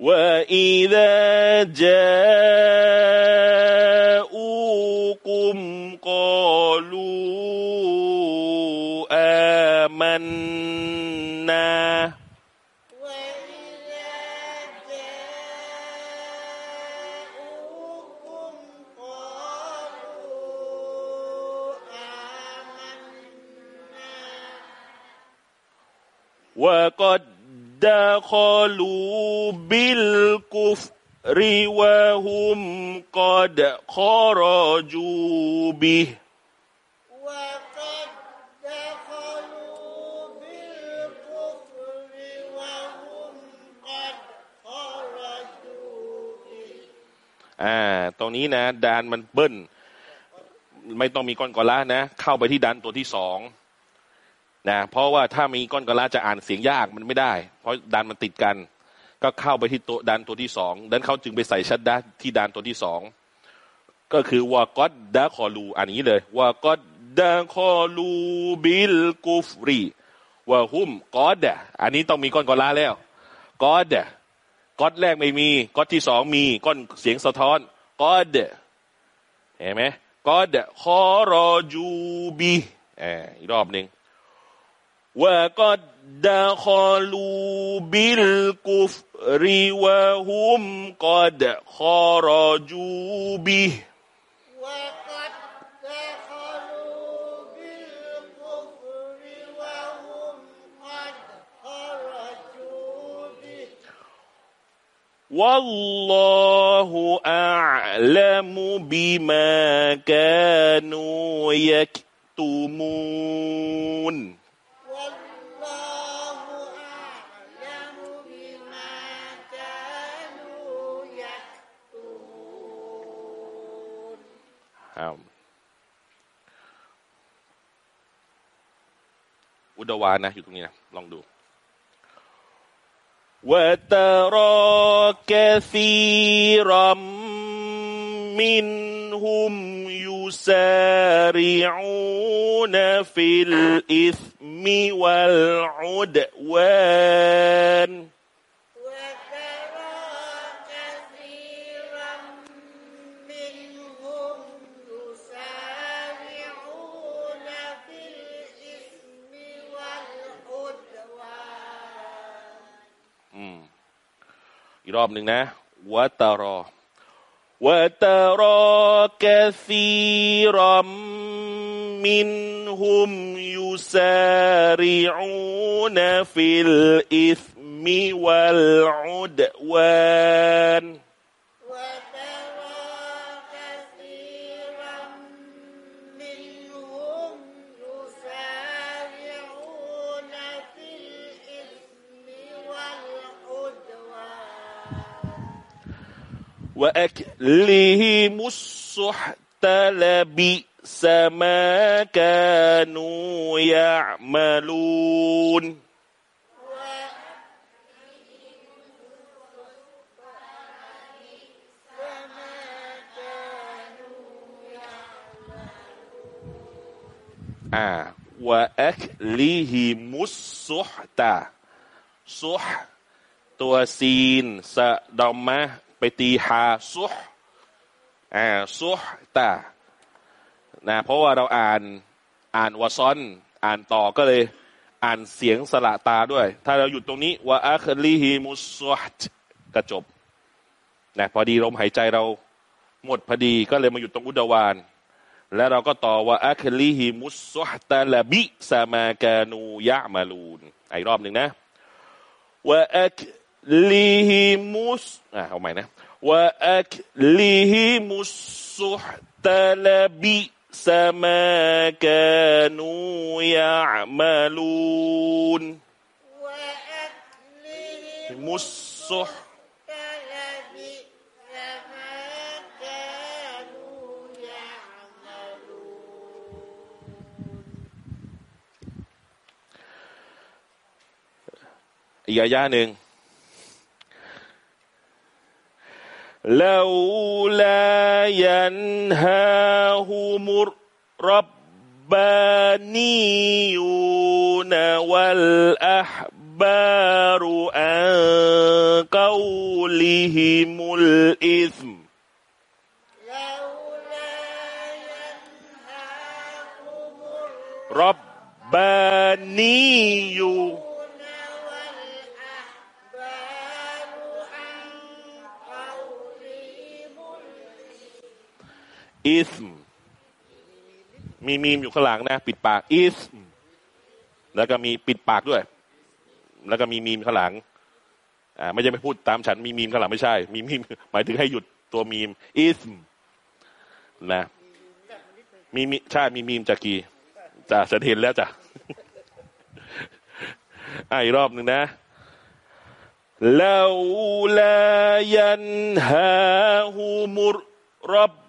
وإذا جاءوكم قالوا آمنا ดะคอลูบิลกุฟริวะฮุมกอดคอรจูบิอ่า ตรงนี้นะดานมันเบิ้ล ไม่ต้องมีก้อนกอละนะ เข้าไปที่ดานตัวที่สอง นะเพราะว่าถ้ามีก้อนกอละจะอ่านเสียงยากมันไม่ได้ เพราะดันมันติดกัน ก็เข้าไปที่ตัวดันตัวที่สองดันเขาจึงไปใส่ชัดดาที่ดันตัวที่สองก็คือวากอดดาคอลูอันนี้เลยวากอดดาคอลูบิลกุฟรีวะฮุมกอดอันนี้ต้องมีก้อนกอละแล้วกอดกอดแรกไม่มีกอดที่สองมีก้อนเสียงสะท้อนกอดเห็นไหมกอดคอรอจูบีเอออีกรอบหนึ่ง وقد دخلوا بالكفر وهم قد خرجوا به. وقد دخلوا بالكفر وهم قد خرجوا به. والله أعلم بما كانوا يكتمون. อุดวานะ อยู่ตรงนี้นะ ลองดู وترى كثيرا منهم يسارعون في الإثم والعدوان อีกรอบหนึ่งนะوترى وترى كثيرا منهم يسارعون في الإثم والعدوان wa aklihimus suhtalabi sama ya ya'malun. Ah, wa aklihi musuhta. Suh tuasin sa damah ไปตีฮาซุฮอ่าซุฮตานะเพราะว่าเราอ่านอ่านวะซอน อ่านต่อก็เลย อ่านเสียงสละตาด้วย ถ้าเราหยุดตรงนี้วะอักลิฮิมุสซุฮตก็จบนะพอดีลมหายใจเราหมดพอดีก็เลยมาหยุดตรงอุดวาน แล้วเราก็ต่อว่าอัคลิฮิมุสซุฮตะลบิสามากานูยะมาลูนอีกรอบหนึ่งนะว่าอัค ลิฮิมุสอ่าเอาใหม่นะว่าอักลิฮิมุสซุฮตะลบิสมาคานูยะมาลูนมุสซุฮอีกอายาหนึ่ง لولا ينهاهم الربانيون والأحبار عن قولهم الإثم. ربانيون อิสมมีมีมอยู่ข้างหลังนะ ปิดปากอิสมแล้วก็มีปิดปากด้วย แล้วก็มีมีมข้างหลัง อ่า ไม่ใช่ไปพูดตามฉันมีมีมข้างหลังไม่ใช่ มีมีมหมายถึงให้หยุดตัวมีมอิสมนะมีมีใช่มีมีมจากกีจ้ะฉันเห็นแล้วจ้ะ อ่ะอีกรอบหนึ่งนะ لولا ينهاهم الربانيون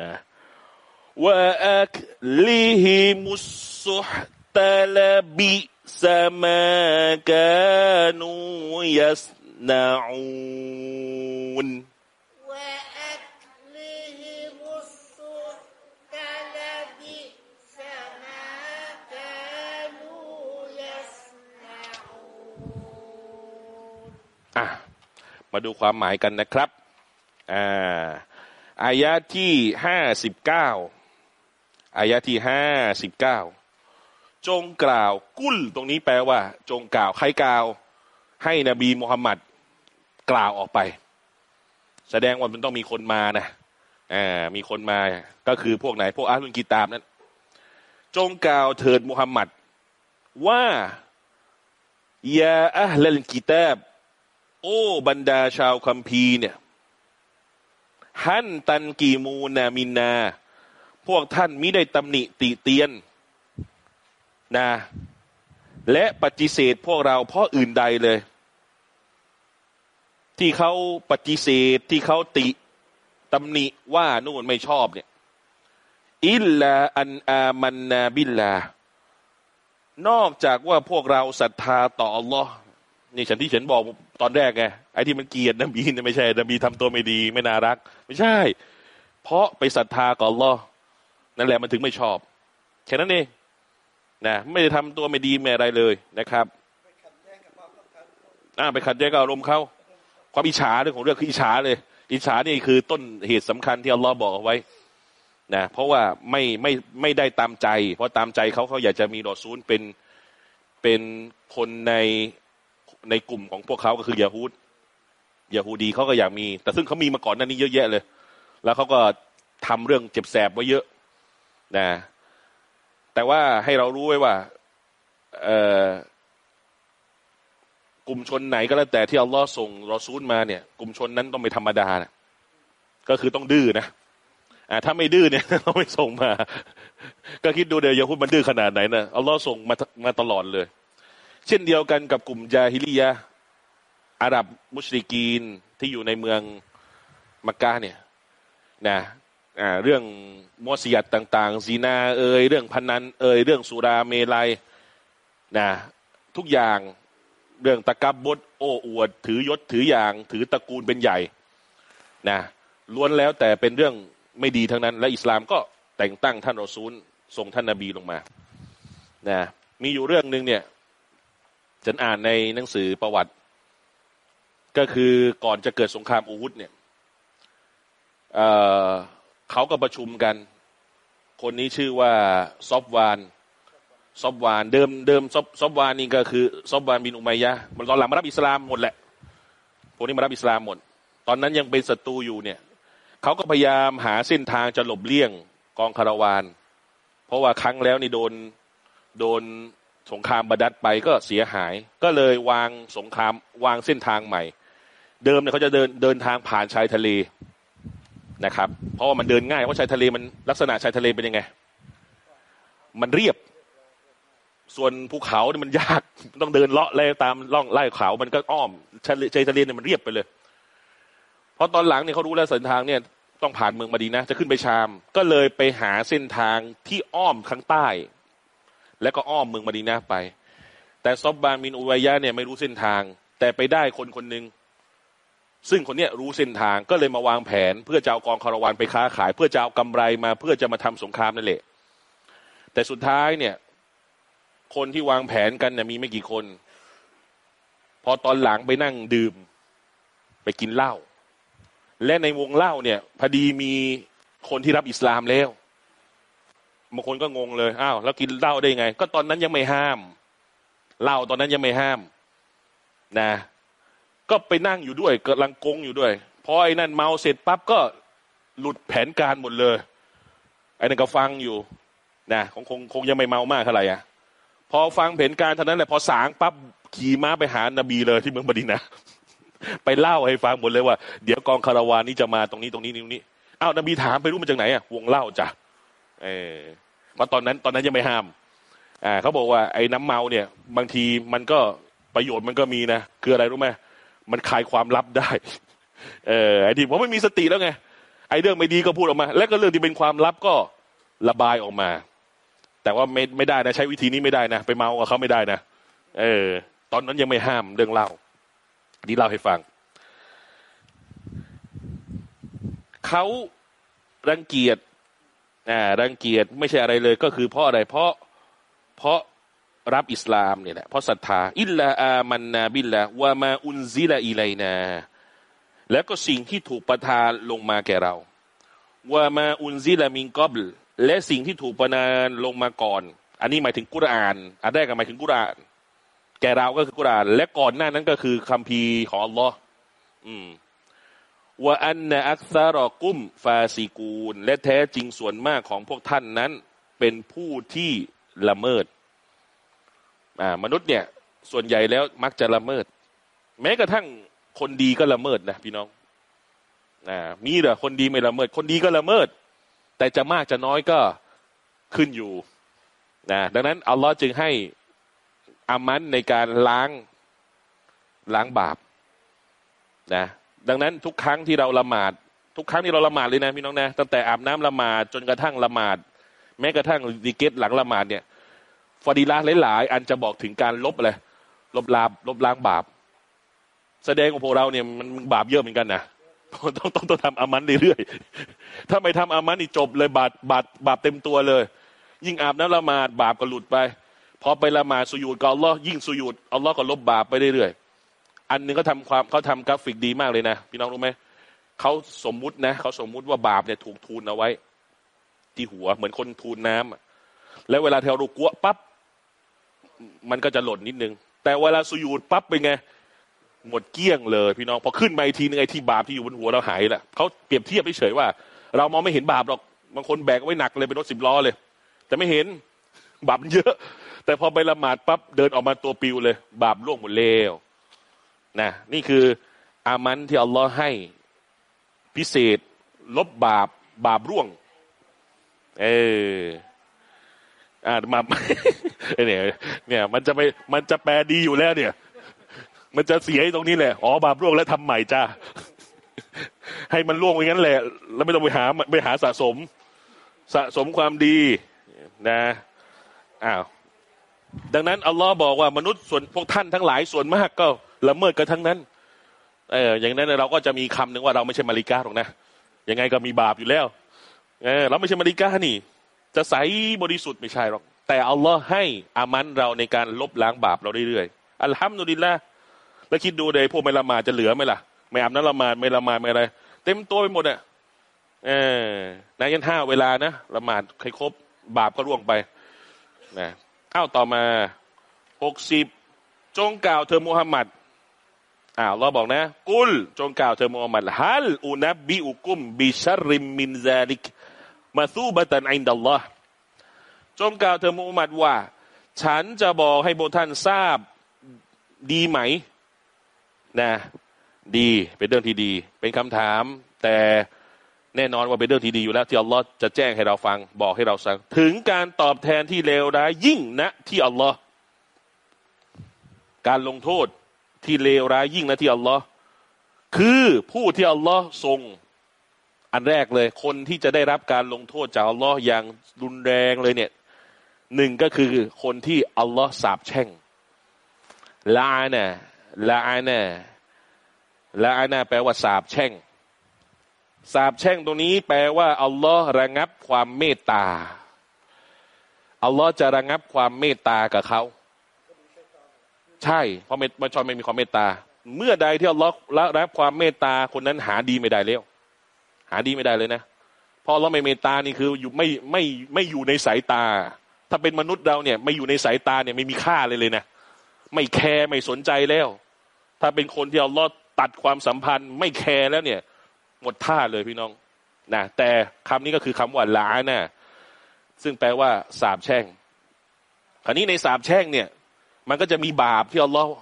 นะว่าอักลิฮิมุสสุฮตะลบิสมากานูยัสนาอูน وأكلهم السحت لبئس ما كانوا يصنعون อ่ะมาดูความหมายกันนะครับ อ่า อายะที่ห้าสิบเก้าอายะที่ห้าสิบเก้าจงกล่าวกุลตรงนี้แปลว่า จงกล่าวใครกล่าว ให้นบีมุฮัมมัดกล่าวออกไป แสดงว่ามันต้องมีคนมานะอ่ามีคนมาก็คือพวกไหน พวกอาลุนกีตามนั้น จงกล่าวเถิดมุฮัมมัดว่ายาอัลลกิตาบโอ้บรรดาชาวคัมภีร์เนี่ย ฮันตันกีมูนามินนา พวกท่านมิได้ตำหนิติเตียนนะและปฏิเสธพวกเราเพราะอื่นใดเลย ที่เขาปฏิเสธที่เขาติตำหนิว่านู่นไม่ชอบเนี่ย อิลลาอันอามันนาบิลลานอกจากว่าพวกเราศรัทธาต่ออัลลอฮ์ นี่ฉันที่ฉันบอกตอนแรกไงไอ้ที่มันเกลียดนบีเนี่ยไม่ใช่นบีทำตัวไม่ดีไม่น่ารัก ไม่ใช่ เพราะไปศรัทธากับอัลลอนั่นแหละมันถึงไม่ชอบแค่นั้นเองนะไม่ได้ทำตัวไม่ดีไม่อะไรเลยนะครับอ่าไปขัดแย้งกับอารมณ์เขาความอิจฉาเรื่องของเรื่องคืออิจฉาเลย อิจฉานี่คือต้นเหตุสำคัญที่อัลลอฮ์บอกเอาไว้นะเพราะว่าไม่ไม่ไม่ได้ตามใจ เพราะตามใจเขาเขาอยากจะมีรอซูลเป็นเป็นคนใน ในกลุ่มของพวกเขาก็คือยาฮูดยาฮูดีเขาก็อยากมี แต่ซึ่งเขามีมาก่อนหน้านี้เยอะแยะเลย แล้วเขาก็ทำเรื่องเจ็บแสบไว้เยอะนะแต่ว่าให้เรารู้ไว้ว่าเอกลุ่มชนไหนก็แล้วแต่ที่อัลลอฮ์ส่งรอซูลมาเนี่ย กลุ่มชนนั้นต้องไม่ธรรมดานะก็คือต้องดื้อนะอ่าถ้าไม่ดื้อเนี่ยเราไม่ส่งมา ก็คิดดูเดี๋ยวยาฮูดมันดื้อขนาดไหนนะอัลลอฮ์ส่งมามาตลอดเลย เช่นเดียวกันกับกลุ่มจาฮิลียะห์อาหรับมุชริกีนที่อยู่ในเมืองมักกะเนี่ยนะเรื่องมอสยัดต่าง ๆ ซีนาเอยเรื่องพนันเอยเรื่องสุราเมลัยนะทุกอย่างเรื่องตะกับบดโอ้อวด ถือยศถืออย่าง ถือตระกูลเป็นใหญ่นะล้วนแล้วแต่เป็นเรื่องไม่ดีทั้งนั้น และอิสลามก็แต่งตั้งท่านรอซูลส่งท่านนาบีลงมานะมีอยู่เรื่องหนึ่งเนี่ย ฉันอ่านในหนังสือประวัติ ก็คือก่อนจะเกิดสงครามอูฮุดเนี่ยเเขาก็ประชุมกัน คนนี้ชื่อว่าซอบวานซอบวานเดิมเดิมซอบซอบวานนี่ก็คือซอบวานบินอุมัยยะมันตอนหลังมารับอิสลามหมดแหละพวกนี้มารับอิสลามหมด ตอนนั้นยังเป็นศัตรูอยู่เนี่ยเขาก็พยายามหาเส้นทางจะหลบเลี่ยงกองคาราวาน เพราะว่าครั้งแล้วนี่โดนโดน สงครามบดัดไปก็เสียหาย ก็เลยวางสงครามวางเส้นทางใหม่ เดิมเนี่ยเขาจะเดินเดินทางผ่านชายทะเลนะครับ เพราะว่ามันเดินง่ายเพราะชายทะเลมันลักษณะชายทะเลเป็นยังไง มันเรียบ ส่วนภูเขาเนี่ยมันยากต้องเดินเลาะไล่ตามล่องไล่เขา มันก็อ้อมชายทะเลเนี่ยมันเรียบไปเลยเพราะตอนหลังเนี่ยเขารู้แล้วเส้นทางเนี่ยต้องผ่านเมืองมาดีนะจะขึ้นไปชาม ก็เลยไปหาเส้นทางที่อ้อมข้างใต้ แล้วก็อ้อมเมืองมาดีนะไป แต่ซอบบานมินอุวัยยะเนี่ยไม่รู้เส้นทาง แต่ไปได้คนคนหนึ่งซึ่งคนเนี้ยรู้เส้นทางก็เลยมาวางแผน เพื่อจะเอากองคาราวานไปค้าขาย เพื่อจะเอากำไรมาเพื่อจะมาทำสงครามนั่นแหละแต่สุดท้ายเนี่ย คนที่วางแผนกันเนี่ยมีไม่กี่คน พอตอนหลังไปนั่งดื่ม ไปกินเหล้าและในวงเหล่าเนี่ยพอดีมีคนที่รับอิสลามแล้ว บางคนก็งงเลยอ้าวแล้วกินเหล้าได้ไง ก็ตอนนั้นยังไม่ห้ามเหล้าตอนนั้นยังไม่ห้าม นะ ก็ไปนั่งอยู่ด้วยกำลังกงอยู่ด้วยพอไอ้นั่นเมาเสร็จปั๊บก็หลุดแผนการหมดเลย ไอ้นั่นก็ฟังอยู่นะคงคงคงยังไม่เมามากเท่าไหร่อะพอฟังแผนการเท่านั้นแหละพอสางปั๊บขี่ม้าไปหานบีเลยที่เมืองบดินนะไปเล่าให้ฟังหมดเลยว่า เดี๋ยวกองคาราวานนี้จะมาตรงนี้ตรงนี้ตรงนี้อ้าวนบีถามไปรู้มาจากไหนอะวงเล่าจ้ะ เออเพราะตอนนั้นตอนนั้นยังไม่ห้าม อ่าเขาบอกว่าไอ้น้ำเมาเนี่ย บางทีมันก็ประโยชน์มันก็มีนะคืออะไรรู้ไหมมันคลายความลับได้ เออไอ้ที่ผมไม่มีสติแล้วไงไอ้เรื่องไม่ดีก็พูดออกมา แล้วก็เรื่องที่เป็นความลับก็ระบายออกมา แต่ว่าไม่ไม่ได้นะใช้วิธีนี้ไม่ได้นะไปเมากับเขาไม่ได้นะเออ ตอนนั้นยังไม่ห้ามเรื่องเล่านี่เล่าให้ฟังเขารังเกียจ อ่ารังเกียจไม่ใช่อะไรเลยก็คือเพราะอะไรเพราะเพราะรับอิสลามเนี่ยแหละเพราะศรัทธาอิลลาอามันนาบิลละวามาอุนซิลาอิไลนา แล้วก็สิ่งที่ถูกประทานลงมาแก่เราวามาอุนซิลามิงกอบลและสิ่งที่ถูกประทานลงมาก่อน อันนี้หมายถึงกุราน อันแรกก็หมายถึงกุราน แก่เราก็คือกุราน และก่อนหน้านั้นก็คือคัมภีร์ของอัลลอฮ์อืม ว่าอันนะอักซารอกุมฟาซิกูล และแท้จริงส่วนมากของพวกท่านนั้นเป็นผู้ที่ละเมิดมนุษย์เนี่ย ส่วนใหญ่แล้วมักจะละเมิด แม้กระทั่งคนดีก็ละเมิดนะพี่น้องอมีเหรอคนดีไม่ละเมิด คนดีก็ละเมิด แต่จะมากจะน้อยก็ขึ้นอยู่นะดังนั้นอัลลอฮ์จึงให้อามันในการล้างล้างบาปนะ ดังนั้นทุกครั้งที่เราละหมาด ทุกครั้งที่เราละหมาดเลยนะพี่น้องนะตั้งแต่อาบน้ำละหมาดจนกระทั่งละหมาด แม้กระทั่งดิเกตหลังละหมาดเนี่ยฟอดีลาหลายๆอันจะบอกถึงการลบอะไรลบลาบลบล้างบาป แสดงของพวกเราเนี่ยมันบาปเยอะเหมือนกันนะต้องต้องต้องทำอามันเรื่อยๆถ้าไม่ทำอามันนี่จบเลยบาปบาปบาปเต็มตัวเลย ยิ่งอาบน้ำละหมาดบาปก็หลุดไปพอไปละหมาดสุยูดก็อัลลอฮ์ยิ่งสุยูดอัลลอฮ์ก็ลบบาปไปเรื่อย อันหนึงเขาทำความเขาทำกราฟิกดีมากเลยนะพี่น้องรู้ไหมเขาสมมุตินะเขาสมมุติว่าบาปเนี่ยถูกทูนเอาไว้ ที่หัว เหมือนคนทูนน้ำอะแล้วเวลาเทวรุกัวปั๊บมันก็จะหล่นนิดนึง แต่เวลาสุยูดปั๊บเป็นไงหมดเกลี้ยงเลยพี่น้องพอขึ้นมาอีกทีนึงไอ้ที่บาปที่อยู่บนหัวเราหายละเขาเปรียบเทียบเฉยว่า เรามองไม่เห็นบาปหรอกบางคนแบกไว้หนักเลยเป็นรถสิบล้อเลย แต่ไม่เห็นบาปเยอะ แต่พอไปละหมาดปั๊บเดินออกมาตัวปิวเลย บาปล่วงหมดแล้ว นะนี่คืออามันที่อัลลอฮ์ให้พิเศษ ลบบาปบาปร่วง เอออ่ามาเนี่ยเนี่ย มันจะไปมันจะแปลดีอยู่แล้วเนี่ย มันจะเสียตรงนี้แหละอ๋อบาปร่วงแล้วทำใหม่จ้าให้มันล่วงไปงั้นแหละ แล้วไม่ต้องไปหาไปหาสะสม สะสมความดีนะอ้าวดังนั้นอัลลอฮ์บอกว่ามนุษย์ส่วนพวกท่านทั้งหลายส่วนมากก็ ละเมิดกันทั้งนั้น เออ อย่างนั้นเราก็จะมีคำหนึ่งว่าเราไม่ใช่มาริกาหรอกนะยังไงก็มีบาปอยู่แล้ว เออ เราไม่ใช่มาริกานี่ จะใสบริสุทธิ์ไม่ใช่หรอก แต่อัลลอฮ์ให้อามันเราในการลบล้างบาปเราเรื่อยๆอัลฮัมดุลิลละแล้วคิดดูเลยพวกไม่ละหมาดจะเหลือไหมล่ะไม่อาบน้ำละหมาดไม่ละหมาดไม่อะไรเต็มตัวไปหมดอะเออนายยันห้าเวลานะละหมาดใครครบบาปก็ร่วงไปนะอ้าวต่อมาหกสิบจงกล่าวเธอมุฮัมหมัด อ้าวเราบอกนะ กุลจงกล่าวเธอมุฮัมมัดฮัลอุนับบิอุกุมบิชาริมมินซาลิกมาซูบะตันอินดัลลอฮ์จงกล่าวเธอมุฮัมมัดว่า ฉันจะบอกให้พวกท่านทราบดีไหม นะ ดีเป็นเรื่องที่ดี เป็นคำถาม แต่แน่นอนว่าเป็นเรื่องที่ดีอยู่แล้วที่อัลลอฮ์จะแจ้งให้เราฟัง บอกให้เราฟัง ถึงการตอบแทนที่เลวร้ายยิ่งนะที่อัลลอฮ์การลงโทษ ที่เลวร้ายยิ่งนะที่อัลลอฮ์คือผู้ที่อัลลอฮ์ทรง อันแรกเลยคนที่จะได้รับการลงโทษจากอัลลอฮ์อย่างรุนแรงเลยเนี่ยหนึ่งก็คือคนที่อัลลอฮ์สาบแช่งลาเนะลาเนะลาเนะแปลว่าสาบแช่งสาบแช่งตรงนี้แปลว่าอัลลอฮ์ระงับความเมตตาอัลลอฮ์จะระงับความเมตตากับเขา ใช่เพราะไม่ชอบไม่มีความเมตตา เมื่อใดที่อัลลอฮ์ละรับความเมตตาคนนั้นหาดีไม่ได้แล้วหาดีไม่ได้เลยนะพราะเราไม่เมตตานี่คืออยู่ไม่ไม่ไม่อยู่ในสายตา ถ้าเป็นมนุษย์เราเนี่ย ไม่อยู่ในสายตาเนี่ยไม่มีค่าเลยเลยนะไม่แคร์ไม่สนใจแล้ว ถ้าเป็นคนที่อัลลอฮ์ตัดความสัมพันธ์ ไม่แคร์แล้วเนี่ย หมดท่าเลยพี่น้องนะแต่คำนี้ก็คือคำว่าล้านะซึ่งแปลว่าสาบแช่งคราวนี้ในสาบแช่งเนี่ย มันก็จะมีบาปที่อัลลอฮ์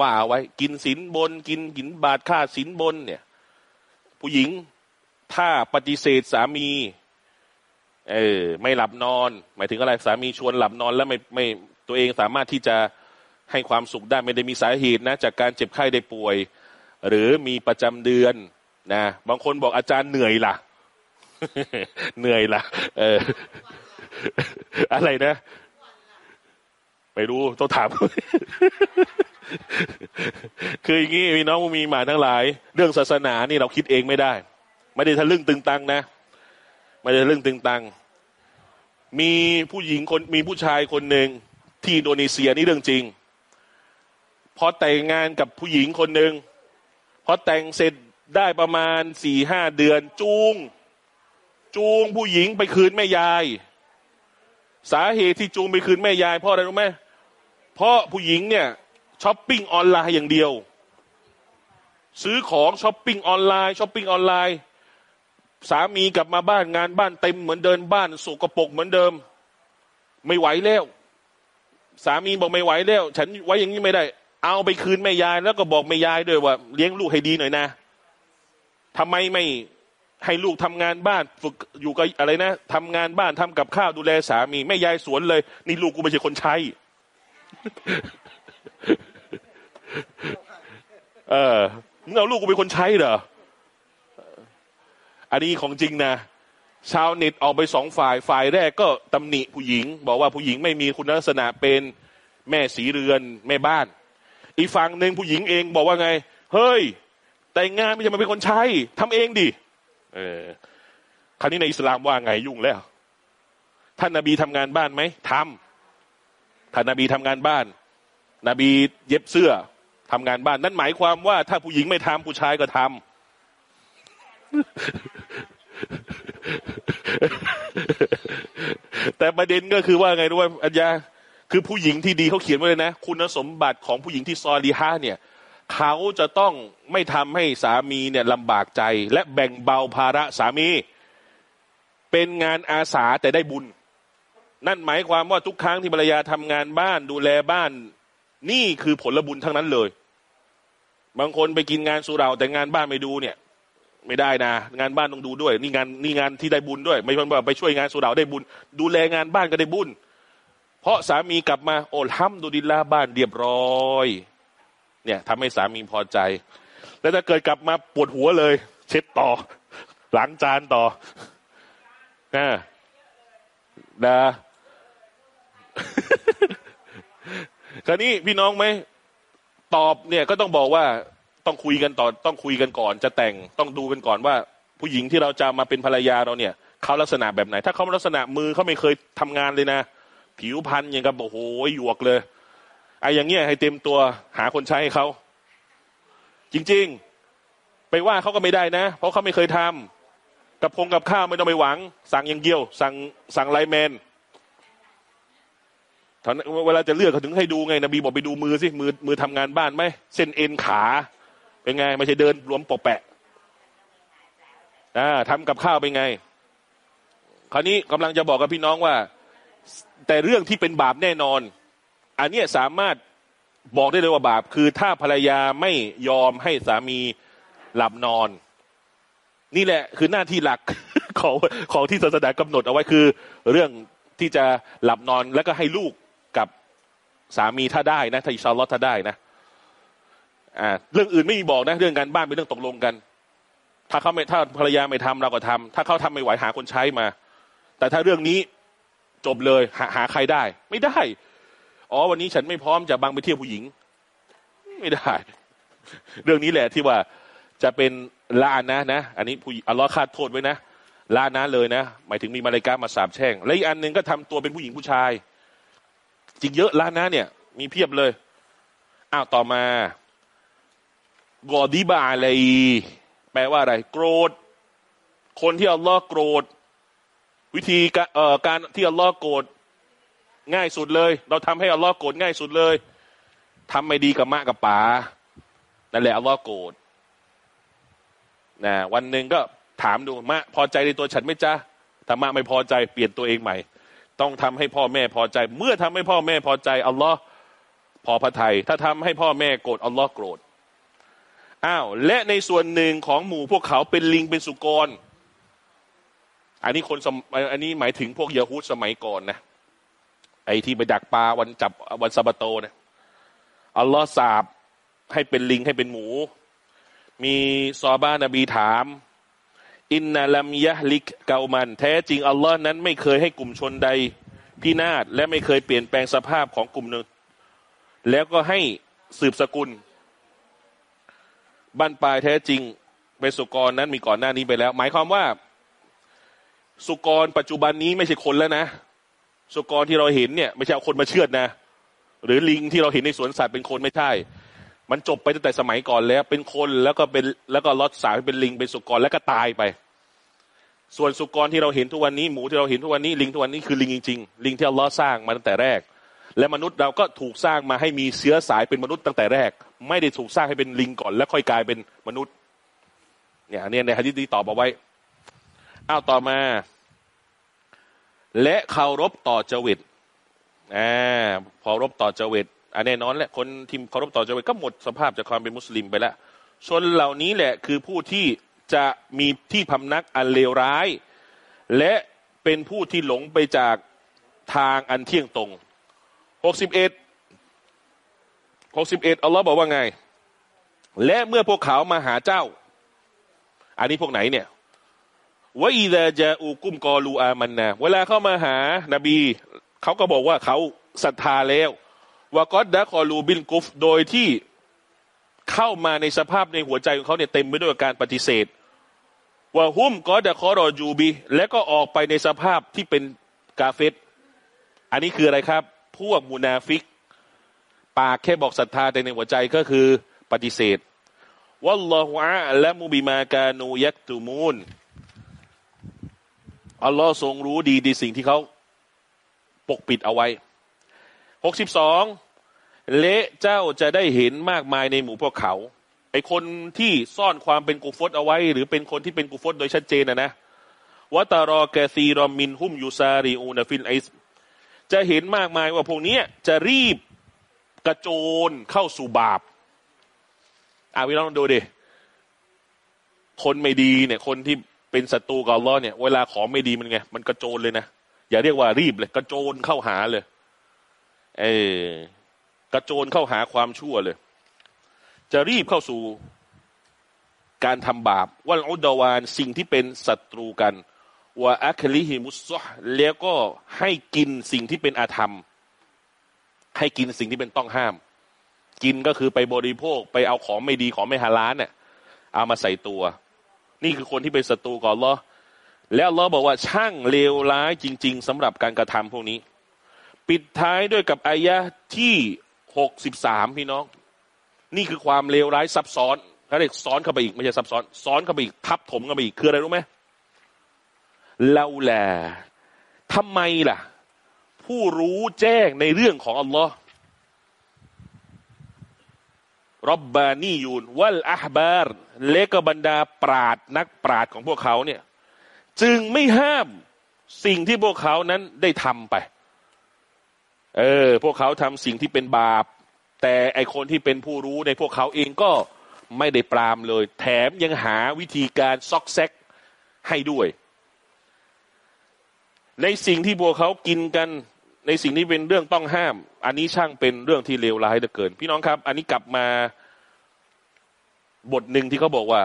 ว่าไว้ กินสินบน กินกินบาทค่าสินบนเนี่ย ผู้หญิงถ้าปฏิเสธสามี เออไม่หลับนอน หมายถึงอะไรสามีชวนหลับนอนแล้วไม่ไม่ตัวเองสามารถที่จะให้ความสุขได้ไม่ได้มีสาเหตุนะ จากการเจ็บไข้ได้ป่วย หรือมีประจำเดือนนะบางคนบอกอาจารย์เหนื่อยล่ะ เหนื่อยล่ะ เออ อะไรนะ ไม่รู้ต้องถาม คืออย่างนี้พี่น้องมีหมาทั้งหลาย เรื่องศาสนานี่เราคิดเองไม่ได้ ไม่ได้ทะลึ่งตึงตังนะ ไม่ได้ทะลึ่งตึงตัง มีผู้หญิงคนมีผู้ชายคนหนึ่งที่อินโดนีเซียนี่เรื่องจริง พอแต่งงานกับผู้หญิงคนหนึ่งพอแต่งเสร็จได้ประมาณสี่ห้าเดือน จูง จูงผู้หญิงไปคืนแม่ยาย สาเหตุที่จูงไปคืนแม่ยายเพราะอะไรรู้ไหม เพราะผู้หญิงเนี่ยช้อปปิ้งออนไลน์อย่างเดียว ซื้อของช้อปปิ้งออนไลน์ช้อปปิ้งออนไลน์ สามีกลับมาบ้านงานบ้านเต็มเหมือนเดิมบ้านสกปรกเหมือนเดิม ไม่ไหวแล้ว สามีบอกไม่ไหวแล้ว ฉันไว้อย่างนี้ไม่ได้ เอาไปคืนแม่ยาย แล้วก็บอกแม่ยายด้วยว่า เลี้ยงลูกให้ดีหน่อยนะทำไมไม่ให้ลูกทำงานบ้านฝึกอยู่กับอะไรนะทำงานบ้านทำกับข้าวดูแลสามีแม่ยายสวนเลย นี่ลูกกูไม่ใช่คนใช้ เออมึงเอาลูกกูเป็นคนใช้เหรอ อันนี้ของจริงนะ ชาวเน็ตออกไปสองฝ่าย ฝ่ายแรกก็ตำหนิผู้หญิง บอกว่าผู้หญิงไม่มีคุณลักษณะเป็นแม่สีเรือนแม่บ้าน อีกฝั่งหนึ่งผู้หญิงเองบอกว่าไง เฮ้ย แต่งงานไม่ใช่มาเป็นคนใช้ทำเองดิ เออ คราวนี้ในอิสลามว่าไงยุ่งแล้ว ท่านนาบีทำงานบ้านไหมทำ ท่านนาบีทำงานบ้าน นบีเย็บเสื้อทำงานบ้าน นั่นหมายความว่า ถ้าผู้หญิงไม่ทำผู้ชายก็ทำแต่ประเด็นก็คือว่าไงรู้ไหมอัญญาคือผู้หญิงที่ดีเขาเขียนไว้เลยนะ คุณสมบัติของผู้หญิงที่ซอลีฮะเนี่ยเขาจะต้องไม่ทำให้สามีเนี่ยลำบากใจ และแบ่งเบาภาระสามี เป็นงานอาสาแต่ได้บุญ นั่นหมายความว่าทุกครั้งที่ภรรยาทำงานบ้านดูแลบ้าน นี่คือผลบุญทั้งนั้นเลย บางคนไปกินงานสุราแต่งานบ้านไม่ดูเนี่ย ไม่ได้นะ งานบ้านต้องดูด้วย นี่งานนี่งานที่ได้บุญด้วย ไม่ใช่ว่าไปช่วยงานสุราได้บุญ ดูแลงานบ้านก็ได้บุญ เพราะสามีกลับมาโอ้ทำดูดิลลาบ้านเรียบร้อย เนี่ยทำให้สามีพอใจ แล้วถ้าเกิดกลับมาปวดหัวเลย เช็ดต่อล้างจานต่อนะนะ คราวนี้พี่น้องไหมตอบเนี่ยก็ต้องบอกว่าต้องคุยกันต่อต้องคุยกันก่อน จะแต่งต้องดูกันก่อนว่า ผู้หญิงที่เราจะมาเป็นภรรยาเราเนี่ยเขาลักษณะแบบไหน ถ้าเขาลักษณะมือเขาไม่เคยทำงานเลยนะ ผิวพรรณอย่างกับโอ้โหหยวกเลยไอ้อย่างเงี้ยให้เต็มตัวหาคนใช้ให้เขาจริง ๆ ไปว่าเขาก็ไม่ได้นะ เพราะเขาไม่เคยทำกับพงกับข้าวไม่ต้องไปหวัง สั่งอย่างเดียว สั่งสั่งไลแมน ตอนเวลาจะเลือกเขาถึงให้ดูไงนบีบอกไปดูมือสิมือมือทำงานบ้านไหมเส้นเอ็นขา เป็นไงไม่ใช่เดินรวมปกแปะอ่าทำกับข้าวเป็นไง คราวนี้กำลังจะบอกกับพี่น้องว่า แต่เรื่องที่เป็นบาปแน่นอน อันนี้สามารถบอกได้เลยว่าบาป คือถ้าภรรยาไม่ยอมให้สามีหลับนอน นี่แหละคือหน้าที่หลักของของที่ศาสนากำหนดเอาไว้คือ เรื่องที่จะหลับนอนแล้วก็ให้ลูก สามีถ้าได้นะถ้าอิชาลอตถ้าได้นะอ่าเรื่องอื่นไม่มีบอกนะ เรื่องการบ้านเป็นเรื่องตกลงกัน ถ้าเขาไม่ถ้าภรรยาไม่ทำเราก็ทำถ้าเขาทำไม่ไหวหาคนใช้มา แต่ถ้าเรื่องนี้จบเลยหาหาใครได้ ไม่ได้ อ๋อวันนี้ฉันไม่พร้อมจะบังไปเที่ยวผู้หญิง ไม่ได้ เรื่องนี้แหละที่ว่าจะเป็นลานนะนะ อันนี้ผู้อัลลอฮ์คาดโทษไว้นะลานะเลยนะ หมายถึงมีมาลายกามาสาบแช่ง และอีกอันหนึ่งก็ทำตัวเป็นผู้หญิงผู้ชาย จริงเยอะลานะเนี่ย มีเพียบเลย อ้าวต่อมากอดีบาอะไรแปลว่าอะไร โกรธ คนที่อัลลอฮ์โกรธ วิธีการที่อัลลอฮ์โกรธง่ายสุดเลย เราทำให้อัลลอฮ์โกรธง่ายสุดเลยทำไม่ดีกับมะกับป๋านั่นแหละอัลลอฮ์โกรธนะวันหนึ่งก็ถามดูมะพอใจในตัวฉันไหมจ๊ะถ้ามะไม่พอใจเปลี่ยนตัวเองใหม่ ต้องทำให้พ่อแม่พอใจ เมื่อทำให้พ่อแม่พอใจอัลลอฮ์พอพระทัยถ้าทำให้พ่อแม่โกรธอัลลอฮ์โกรธอ้าวและในส่วนหนึ่งของหมู่พวกเขาเป็นลิงเป็นสุกร อันนี้คนสมอันนี้หมายถึงพวกยาฮูดสมัยก่อนนะไอ้ที่ไปดักปลาวันจับวันซาบโตนะอัลลอฮ์สาบให้เป็นลิงให้เป็นหมู มีซอบ้านบีถาม อินนาลัมยะลิกเกามัน แท้จริงอัลลอฮ์นั้นไม่เคยให้กลุ่มชนใดพินาศและไม่เคยเปลี่ยนแปลงสภาพของกลุ่มหนึ่ง แล้วก็ให้สืบสกุลบ้านปลายแท้จริงเป็นสุกรนั้นมีก่อนหน้านี้ไปแล้ว หมายความว่า สุกรปัจจุบันนี้ไม่ใช่คนแล้วนะ สุกรที่เราเห็นเนี่ย ไม่ใช่เอาคนมาเชือดนะ หรือลิงที่เราเห็นในสวนสัตว์เป็นคนไม่ใช่ มันจบไปตั้งแต่สมัยก่อนแล้ว เป็นคนแล้วก็เป็นแล้วก็ลอดสายเป็นลิงเป็นสุกรแล้วก็ตายไป ส่วนสุกรที่เราเห็นทุกวันนี้หมูที่เราเห็นทุกวันนี้ลิงทุกวันนี้คือลิงจริงๆลิงที่อัลลอฮ์สร้างมาตั้งแต่แรก และมนุษย์เราก็ถูกสร้างมาให้มีเชื้อสายเป็นมนุษย์ตั้งแต่แรก ไม่ได้ถูกสร้างให้เป็นลิงก่อน แล้วค่อยกลายเป็นมนุษย์ เนี่ยอันนี้ในฮะดิษนี้ตอบเอาไว้อ้าวต่อมา และเคารพต่อจวิตอ่าเคารพต่อจวิต แน่นอนแหละคนที่เคารพต่อจวิตก็หมดสภาพจากความเป็นมุสลิมไปแล้วชนเหล่านี้แหละคือผู้ที่จะมีที่พำนักอันเลวร้าย และเป็นผู้ที่หลงไปจากทางอันเที่ยงตรงหกสิบเอ็ดหกสิบเอ็ดอัลลอฮ์บอกว่าไง และเมื่อพวกเขามาหาเจ้า อันนี้พวกไหนเนี่ยวะอีดาจาอูกุมกอลูอามันนะเวลาเข้ามาหานบี เขาก็บอกว่าเขาศรัทธาแล้ว وقد دخلوا بالكفرโดยที่เข้ามาในสภาพในหัวใจของเขาเนี่ยเต็มไปด้วยการปฏิเสธوهم قد خرجوا به และก็ออกไปในสภาพที่เป็นกาเฟรอันนี้คืออะไรครับ พวกมุนาฟิก ปากแค่บอกศรัทธาแต่ในหัวใจก็คือปฏิเสธوالله أعلم بما كانوا يكتمونอัลลอฮ์ทรงรู้ดีดีสิ่งที่เขาปกปิดเอาไว้หกสิบสอง เละเจ้าจะได้เห็นมากมายในหมู่พวกเขาไอคนที่ซ่อนความเป็นกุฟตเอาไว้ หรือเป็นคนที่เป็นกุฟตโดยชัดเจนนะนะวะตารอแกซีรอมินหุมยูซาริอูนฟินไอสจะเห็นมากมายว่าพวกนี้จะรีบกระโจนเข้าสู่บาปอาพี่น้องดูดิคนไม่ดีเนี่ย คนที่เป็นศัตรูกับอัลลอฮ์เนี่ยเวลาของไม่ดีมันไง มันกระโจนเลยนะ อย่าเรียกว่ารีบเลย กระโจนเข้าหาเลย เออ กระโจนเข้าหาความชั่วเลย จะรีบเข้าสู่การทำบาปว่าอุดาวานสิ่งที่เป็นศัตรูกันว่าอัคลิฮิมุสซอแล้วก็ให้กินสิ่งที่เป็นอาธรรม ให้กินสิ่งที่เป็นต้องห้าม กินก็คือไปบริโภคไปเอาของไม่ดีของไม่ฮาลาลเนี่ยเอามาใส่ตัว นี่คือคนที่เป็นศัตรูก่อนลอแล้วลอบอกว่าช่างเลวร้ายจริง ๆสำหรับการกระทำพวกนี้ ปิดท้ายด้วยกับอายะที่ หกสิบสามพี่น้อง นี่คือความเลวร้ายซับซ้อนเขาเรียกซ้อนเข้าไปอีกไม่ใช่ซับซ้อน ซ้อนเข้าไปอีกทับถมเข้าไปอีกคืออะไรรู้ไหมเลาแหละทำไมล่ะ ผู้รู้แจ้งในเรื่องของอัลลอฮ์รับบานียูนวัลอาฮบาร์เลกบรรดาปราดนักปราดของพวกเขาเนี่ย จึงไม่ห้ามสิ่งที่พวกเขานั้นได้ทำไป เออ พวกเขาทำสิ่งที่เป็นบาป แต่ไอคนที่เป็นผู้รู้ในพวกเขาเองก็ไม่ได้ปรามเลย แถมยังหาวิธีการซอกแซกให้ด้วย ในสิ่งที่พวกเขากินกันในสิ่งที่เป็นเรื่องต้องห้าม อันนี้ช่างเป็นเรื่องที่เลวร้ายเหลือเกิน พี่น้องครับ อันนี้กลับมาบทหนึ่งที่เขาบอกว่า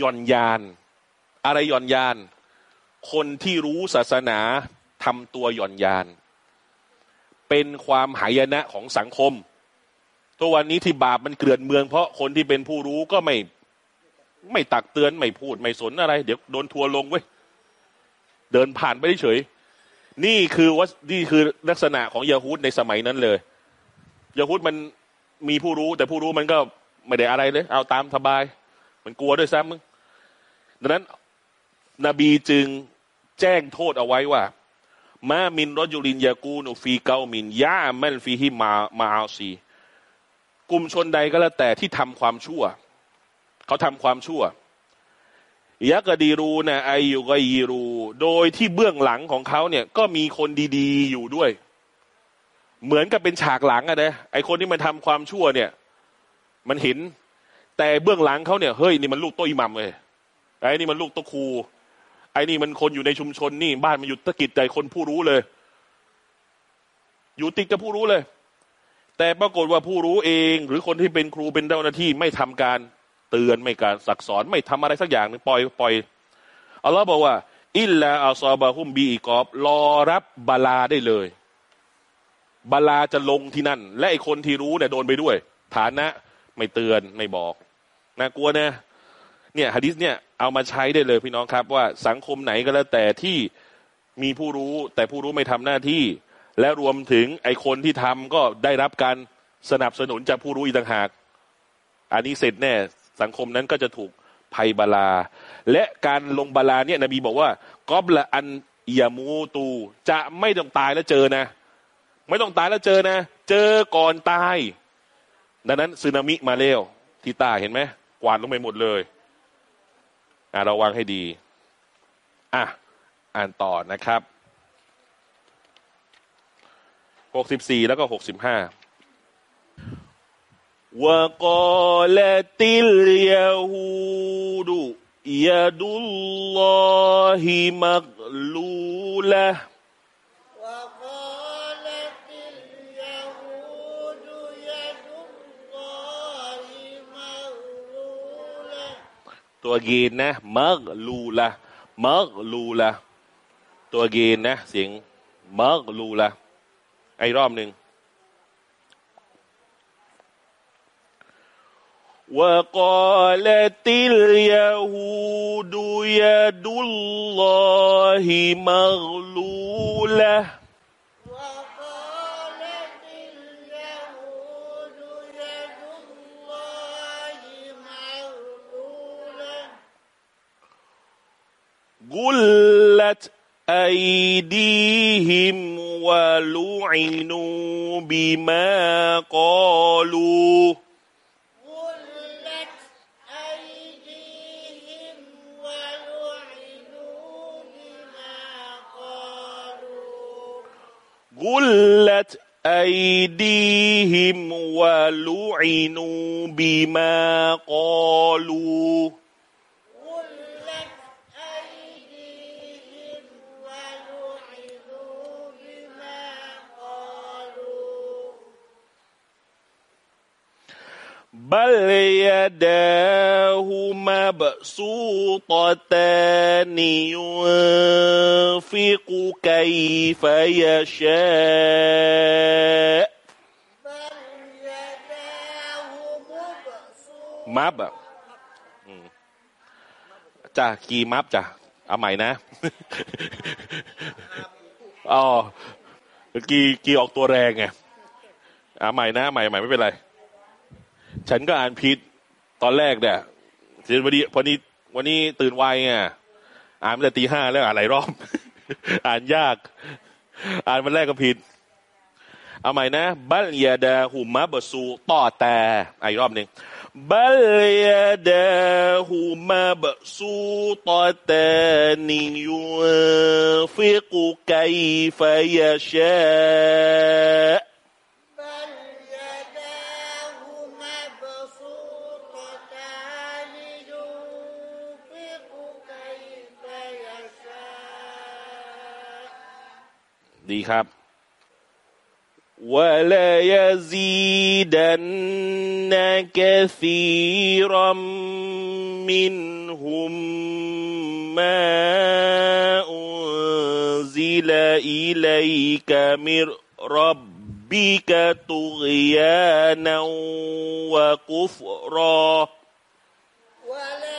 ย่อนยาน อะไรย่อนยาน คนที่รู้ศาสนาทำตัวย่อนยาน เป็นความหายนะของสังคมตัววันนี้ที่บาปมันเกลื่อนเมือง เพราะคนที่เป็นผู้รู้ก็ไม่ไม่ตักเตือนไม่พูดไม่สนอะไร เดี๋ยวโดนทัวลงเว้ยเดินผ่านไปเฉยนี่คือว่านี่คือลักษณะของยาฮูดในสมัยนั้นเลยยาฮูดมันมีผู้รู้ แต่ผู้รู้มันก็ไม่ได้อะไรเลย เอาตามสบาย มันกลัวด้วยซ้ำมึงดังนั้น นบีจึงแจ้งโทษเอาไว้ว่า มามินรจุลินยากูนุฟีเกามินยาแมนฟีฮิมามาอาซีกลุ่มชนใดก็แล้วแต่ที่ทำความชั่ว เขาทำความชั่วยักดีรูนะไออยู่ก็ยีรู โดยที่เบื้องหลังของเขาเนี่ย ก็มีคนดีๆอยู่ด้วย เหมือนกับเป็นฉากหลังอะนะไอคนที่มันทำความชั่วเนี่ย มันเห็น แต่เบื้องหลังเขาเนี่ยเฮ้ยนี่มันลูกโตอิหมัมเลยไอ้นี่มันลูกโตครู ไอ้นี่มันคนอยู่ในชุมชนนี่ บ้านมันอยู่ตะกิดใจคนผู้รู้เลย อยู่ติดกับผู้รู้เลย แต่ปรากฏว่าผู้รู้เอง หรือคนที่เป็นครูเป็นเจ้าหน้าที่ไม่ทำการเตือนไม่การสั่งสอนไม่ทำอะไรสักอย่างหนึงปล่อยปล่อยอัลลอฮ์บอกว่า อิลลาอัลซอบะฮุมบีอีกอบรอรับบาลาได้เลยบาลาจะลงที่นั่น และไอคนที่รู้เนี่ยโดนไปด้วย ฐานะไม่เตือนไม่บอกน่ากลัวนะเนี่ยฮะดิษเนี่ย เอามาใช้ได้เลยพี่น้องครับ ว่าสังคมไหนก็แล้วแต่ที่มีผู้รู้แต่ผู้รู้ไม่ทำหน้าที่ และรวมถึงไอคนที่ทำก็ได้รับการสนับสนุนจากผู้รู้อีกต่างหาก อันนี้เสร็จแน่สังคมนั้นก็จะถูกภัยบาลา และการลงบาลาเนี่ยนบีบอกว่ากอบละอันยามูตู จะไม่ต้องตายแล้วเจอนะ ไม่ต้องตายแล้วเจอนะ เจอก่อนตาย ดังนั้นสึนามิมาเร็วที่ต้เห็นไหมกวาดลงไปหมดเลย อ่าระวังให้ดี อ่ะ อ่านต่อนะครับหกสิบสี่แล้วก็หกสิบห้า وقالت اليهود يد الله مغلولة ตัวเกนนะ มักลูละมักลูละตัวเกนนะ เสียง มักลูละไอ้รอบหนึ่ง وقالت اليهود يد الله مغلولة غلت أيديهم ولعنوا بما قالوا. غلت أيديهم ولعنوا بما قالوا. غلت أيديهم ولعنوا بما قالوا. بل يداه مبسوطتان ينفق كيف يشاء بل يداه مبسوطتان มับอ่ะอืมจ้ะกี่มับจ้ะเอาใหม่นะ อ๋อกีกีออกตัวแรงไงเอาใหม่นะใหม่ใหม่ไม่เป็นไร ฉันก็อ่านผิดตอนแรกเนี่ยเดี๋ยววันนี้วันนี้วันนี้ตื่นไวไงอ่านมาแต่ตีห้าแล้วอ่านหลายรอบ อ่านยาก อ่านวันแรกก็ผิด เอาใหม่นะ บัลยาดาหุมะบสูต่อแต่อีกรอบหนึ่งบัลยาดาหุมะบสูต่อแต่นิยุฟิกุไกฟยาชา ดีครับวะลายซีดันนะกะซีรัมมินฮุมมาอุนซิลอิลัยกะมิรรับบิกะตุกยานะวะกุฟราวะลา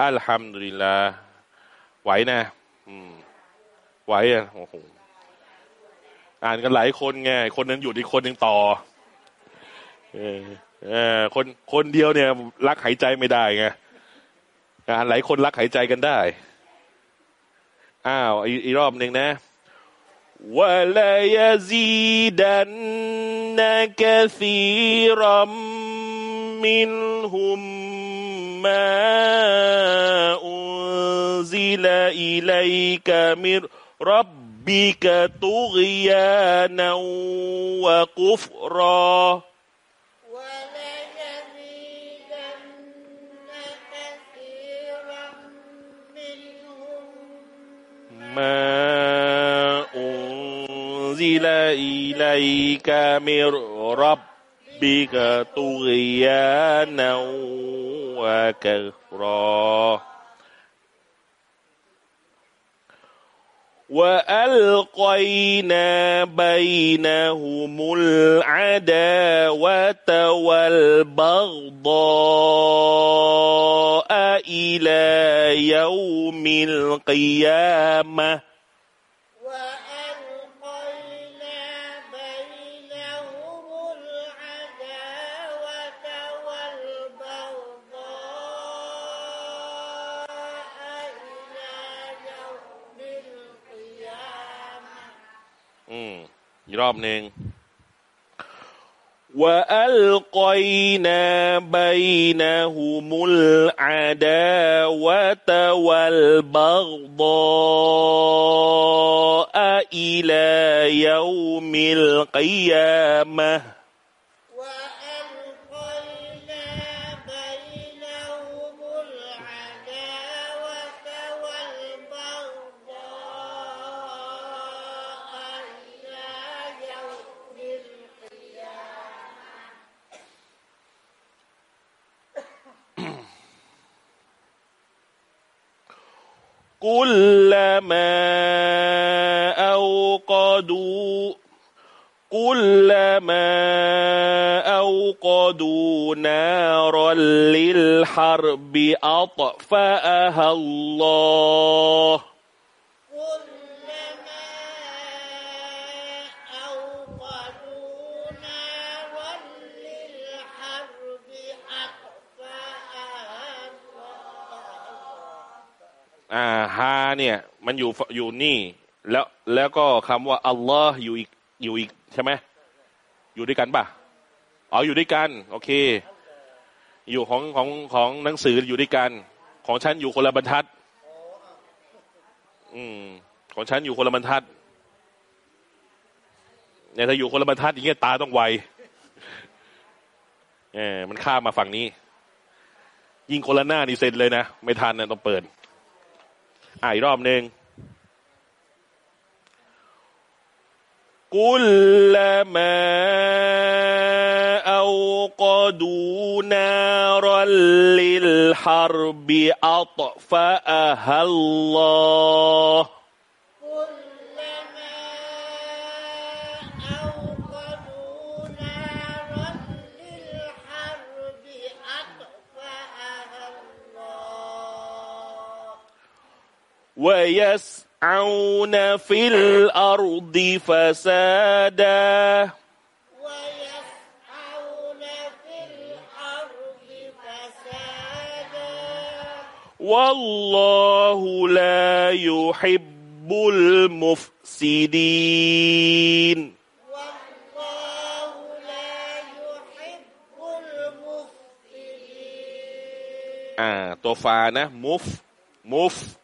อัลฮัมดุลิลลาไหวนะไหวอะโอ้โหอ่านกันหลายคนไงคนนึงหยุดอีกคนหนึ่งต่อ เออเออคนคนเดียวเนี่ย รักหายใจไม่ได้ไงอ่านหลายคนรักหายใจกันได้ อ้าวอีรอบหนึ่งนะวะลายซีดันนะกะซีรัมมินหุม ما أنزل إليك من ربك طغيانا وكفرا. ما أنزل إليك من ربك طغيانا وكفرا وألقينا بينهم العداوة والبغضاء إلى يوم القيامة. อีกรอบหนึ่งว่าอัลกอยนาบัยนะฮูมุลอาดาวะตะวัลบักดาอิลายูมิลกิยามะห์ للحرب أطفأها الله كلما أوقدوا نارا للحرب أطفأها الله อ่าฮาเนี่ย มันอยู่อยู่นี่ แล้วแล้วก็คำว่า อัลลอฮ์อยู่อีกอยู่อีกใช่ไหมอยู่ด้วยกันป่ะอ๋ออยู่ด้วยกัน โอเค อยู่ของของของหนังสืออยู่ด้วยกัน ของฉันอยู่คนละบรรทัด อืม ของฉันอยู่คนละบรรทัดเนี่ยถ้าอยู่คนละบรรทัดอย่างเงี้ยตาต้องไวเออมันข้ามมาฝั่งนี้ ยิงคนละหน้านี่เซ็นเลยนะ ไม่ทันนะต้องเปิดอะอีกรอบหนึ่ง كلما أوقدوا نارا للحرب أطفأها الله. كلما ويسعون في الأرض فسادا. والله لا يحب المفسدين. والله لا يحب المفسدين. آه، طوفانة مف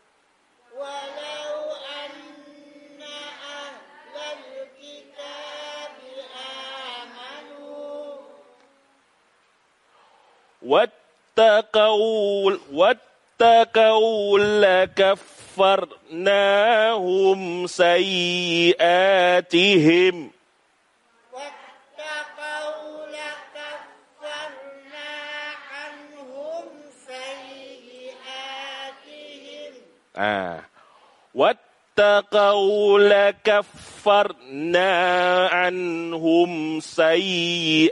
واتقوا واتقوا لكفرناهم سيئاتهم. واتقوا لكفرنا عنهم سيئاتهم. آه. واتقوا لكفرنا عنهم سيئاتهم.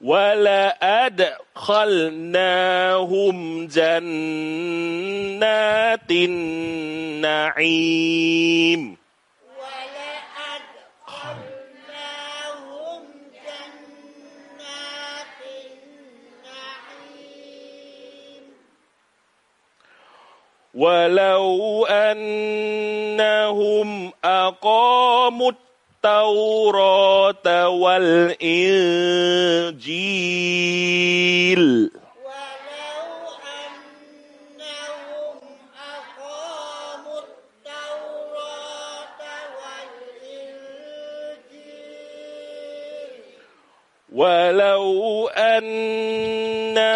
ولأدخلناهم جنات النعيم. ولأدخلناهم جنات النعيم. ولو أنهم أقاموا التوراة والإنجيل. ولو أنهم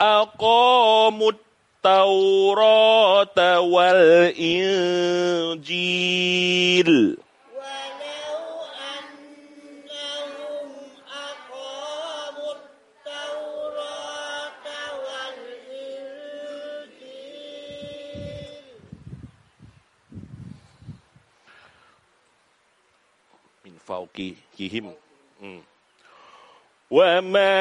أقاموا التوراة والإنجيل. فوقهم. وما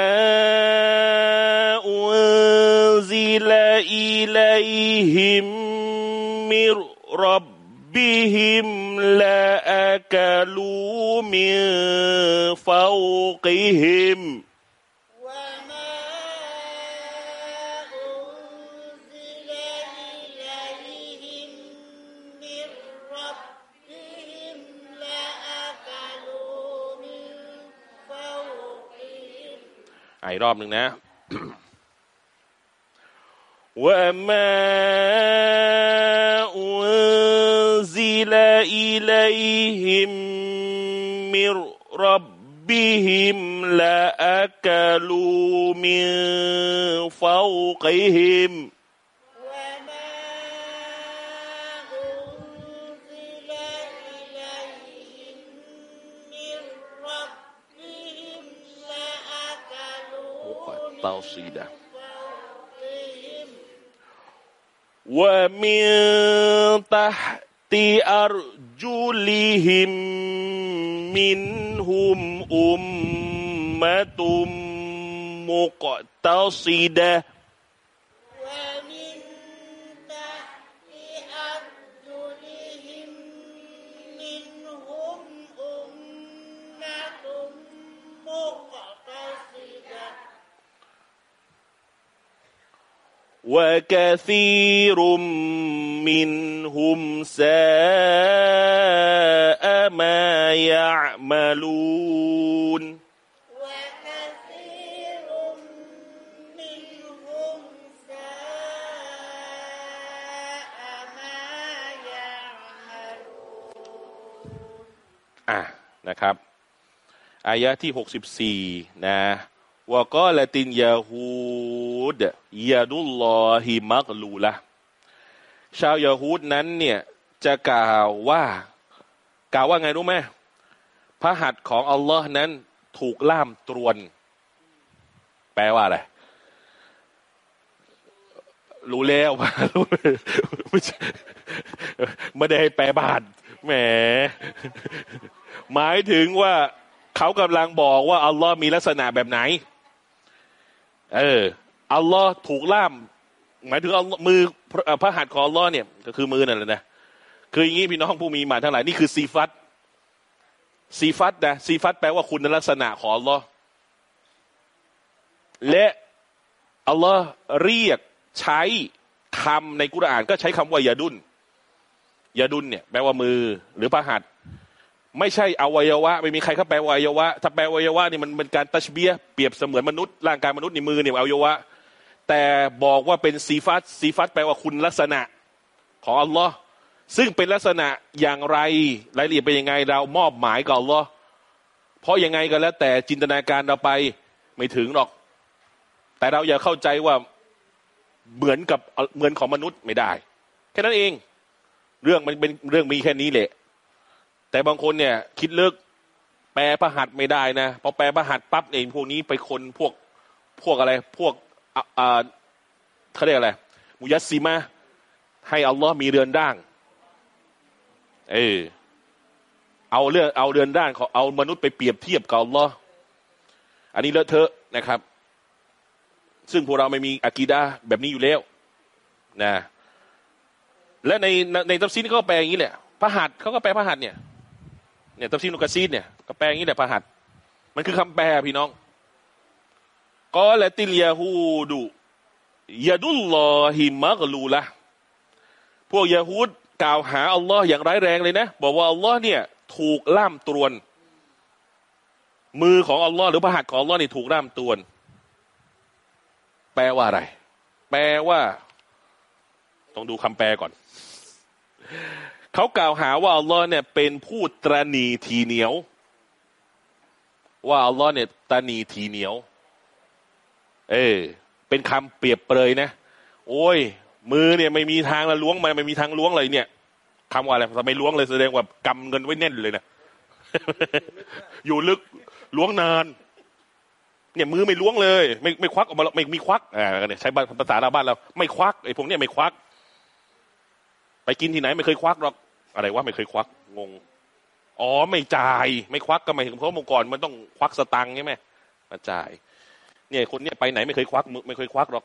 أنزل إليهم من ربهم لأكلوا من فوقهم อ่ะอีกรอบหนึ่งนะ وما أنزل إليهم من ربهم لأكلوا من فوقهم ومن تحت أرجلهم منهم أمة مقتصدة وكثير منهم ساء ما يعملون وكثير منهم ساء ما يعملون อ่ะนะครับ อายะที่หกสิบสี่นะ วกอละตินยาฮูดยาดุลลอฮิมักลูละชาวยาฮูดนั้นเนี่ยจะกล่าวว่ากล่าวว่าไงรู้ไหมพระหัตถ์ของอัลลอฮ์นั้นถูกล่ามตรวน แปลว่าอะไรรู้แล้วรู้ไม่ใช่ไม่ได้ให้แปลบาทแหม หมายถึงว่าเขากำลังบอกว่าอัลลอฮ์มีลักษณะแบบไหน เอออัลลอฮ์ถูกล่าม หมายถึงอัลลอฮ์มือพระพระหัตถ์ของอัลลอฮ์เนี่ยก็คือมือนั่นแหละนะคืออย่างนี้พี่น้องผู้มีหมาทั้งหลายนี่คือซีฟัตซีฟัตนะซีฟัตแปลว่าคุณลักษณะของอัลลอฮ์และอัลลอฮ์เรียกใช้คำในกุรอาน ก็ใช้คำว่ายาดุนยาดุนเนี่ยแปลว่ามือหรือพระหัตถ์ ไม่ใช่อวัยวะ ไม่มีใครเขาแปลอวัยวะ ถ้าแปลอวัยวะนี่มันเป็นการตัชเบียเปรียบเสมือนมนุษย์ร่างกายมนุษย์ในมือเนี่ยอวัยวะ แต่บอกว่าเป็นซีฟัตซีฟัตแปลว่าคุณลักษณะของอัลลอฮ์ซึ่งเป็นลักษณะอย่างไรรายละเอียดเป็นยังไงเรามอบหมายกับอัลลอฮ์เพราะยังไงก็แล้ว แต่จินตนาการเราไปไม่ถึงหรอก แต่เราอย่าเข้าใจว่าเหมือนกับเหมือนของมนุษย์ไม่ได้ แค่นั้นเอง เรื่องมันเป็นเรื่องมีแค่นี้แหละ แต่บางคนเนี่ย คิดลึกแปลประหัดไม่ได้นะพอแปลประหัดปั๊บเองพวกนี้ไปคนพวกพวกอะไร พวกอ่าเขาเรียกอะไรมุยัสซิมาให้อัลลอฮ์มีเรือนร่าง เออเอาเรื่องเอาเรือนร่างเของเอามนุษย์ไปเปรียบเทียบกับอัลลอฮ์อันนี้เลอะเทอะนะครับ ซึ่งพวกเราไม่มีอะกีดะฮ์แบบนี้อยู่แล้วนะและในในตัฟซีรเขาก็แปลอย่างนี้แหละพระหัตถ์เขาก็แปลพระหัตถ์เนี่ย เนี่ยตัฟซีรุกซีดเนี่ยก็แปลอย่างนี้แหละพระหัตถ์มันคือคำแปลพี่น้องقالت اليهود يد الله مغلولةพวกยาฮูดกล่าวหาอัลลอฮ์อย่างร้ายแรงเลยนะ บอกว่าอัลลอฮ์เนี่ย ถูกล่ามตรวน มือของอัลลอฮ์หรือพระหัตถ์ของอัลลอฮ์นี่ถูกล่ามตรวน แปลว่าอะไร แปลว่า ต้องดูคำแปลก่อน เขากล่าวหาว่าอัลลอฮ์เนี่ยเป็นผู้ตรณีทีเหนียว ว่าอัลลอฮ์เนี่ยตรณีทีเหนียว เออเป็นคำเปรียบเปรยนะ โอ้ย มือเนี่ยไม่มีทางละล้วงมาไม่มีทางล้วงเลยเนี่ยคำว่าอะไรทำไมล้วงเลยแสดงว่ากำเงินไว้แน่นเลยนะอยู่ลึกล้วงนานเนี่ยมือไม่ล้วงเลย ไม่ไม่ควักออกมาไม่มีควักอ่าเนี่ยใช้ภาษาเราบ้านเราไม่ควักไอ้พวกเนี้ยไม่ควัก ไปกินที่ไหนไม่เคยควักหรอก อะไรวะไม่เคยควักงง อ๋อไม่จ่าย ไม่ควักก็หมายถึงเพราะเมื่อก่อนมันต้องควักสตังค์ใช่ไหมมาจ่าย เนี่ยคนเนี่ยไปไหนไม่เคยควักมือไม่เคยควักหรอก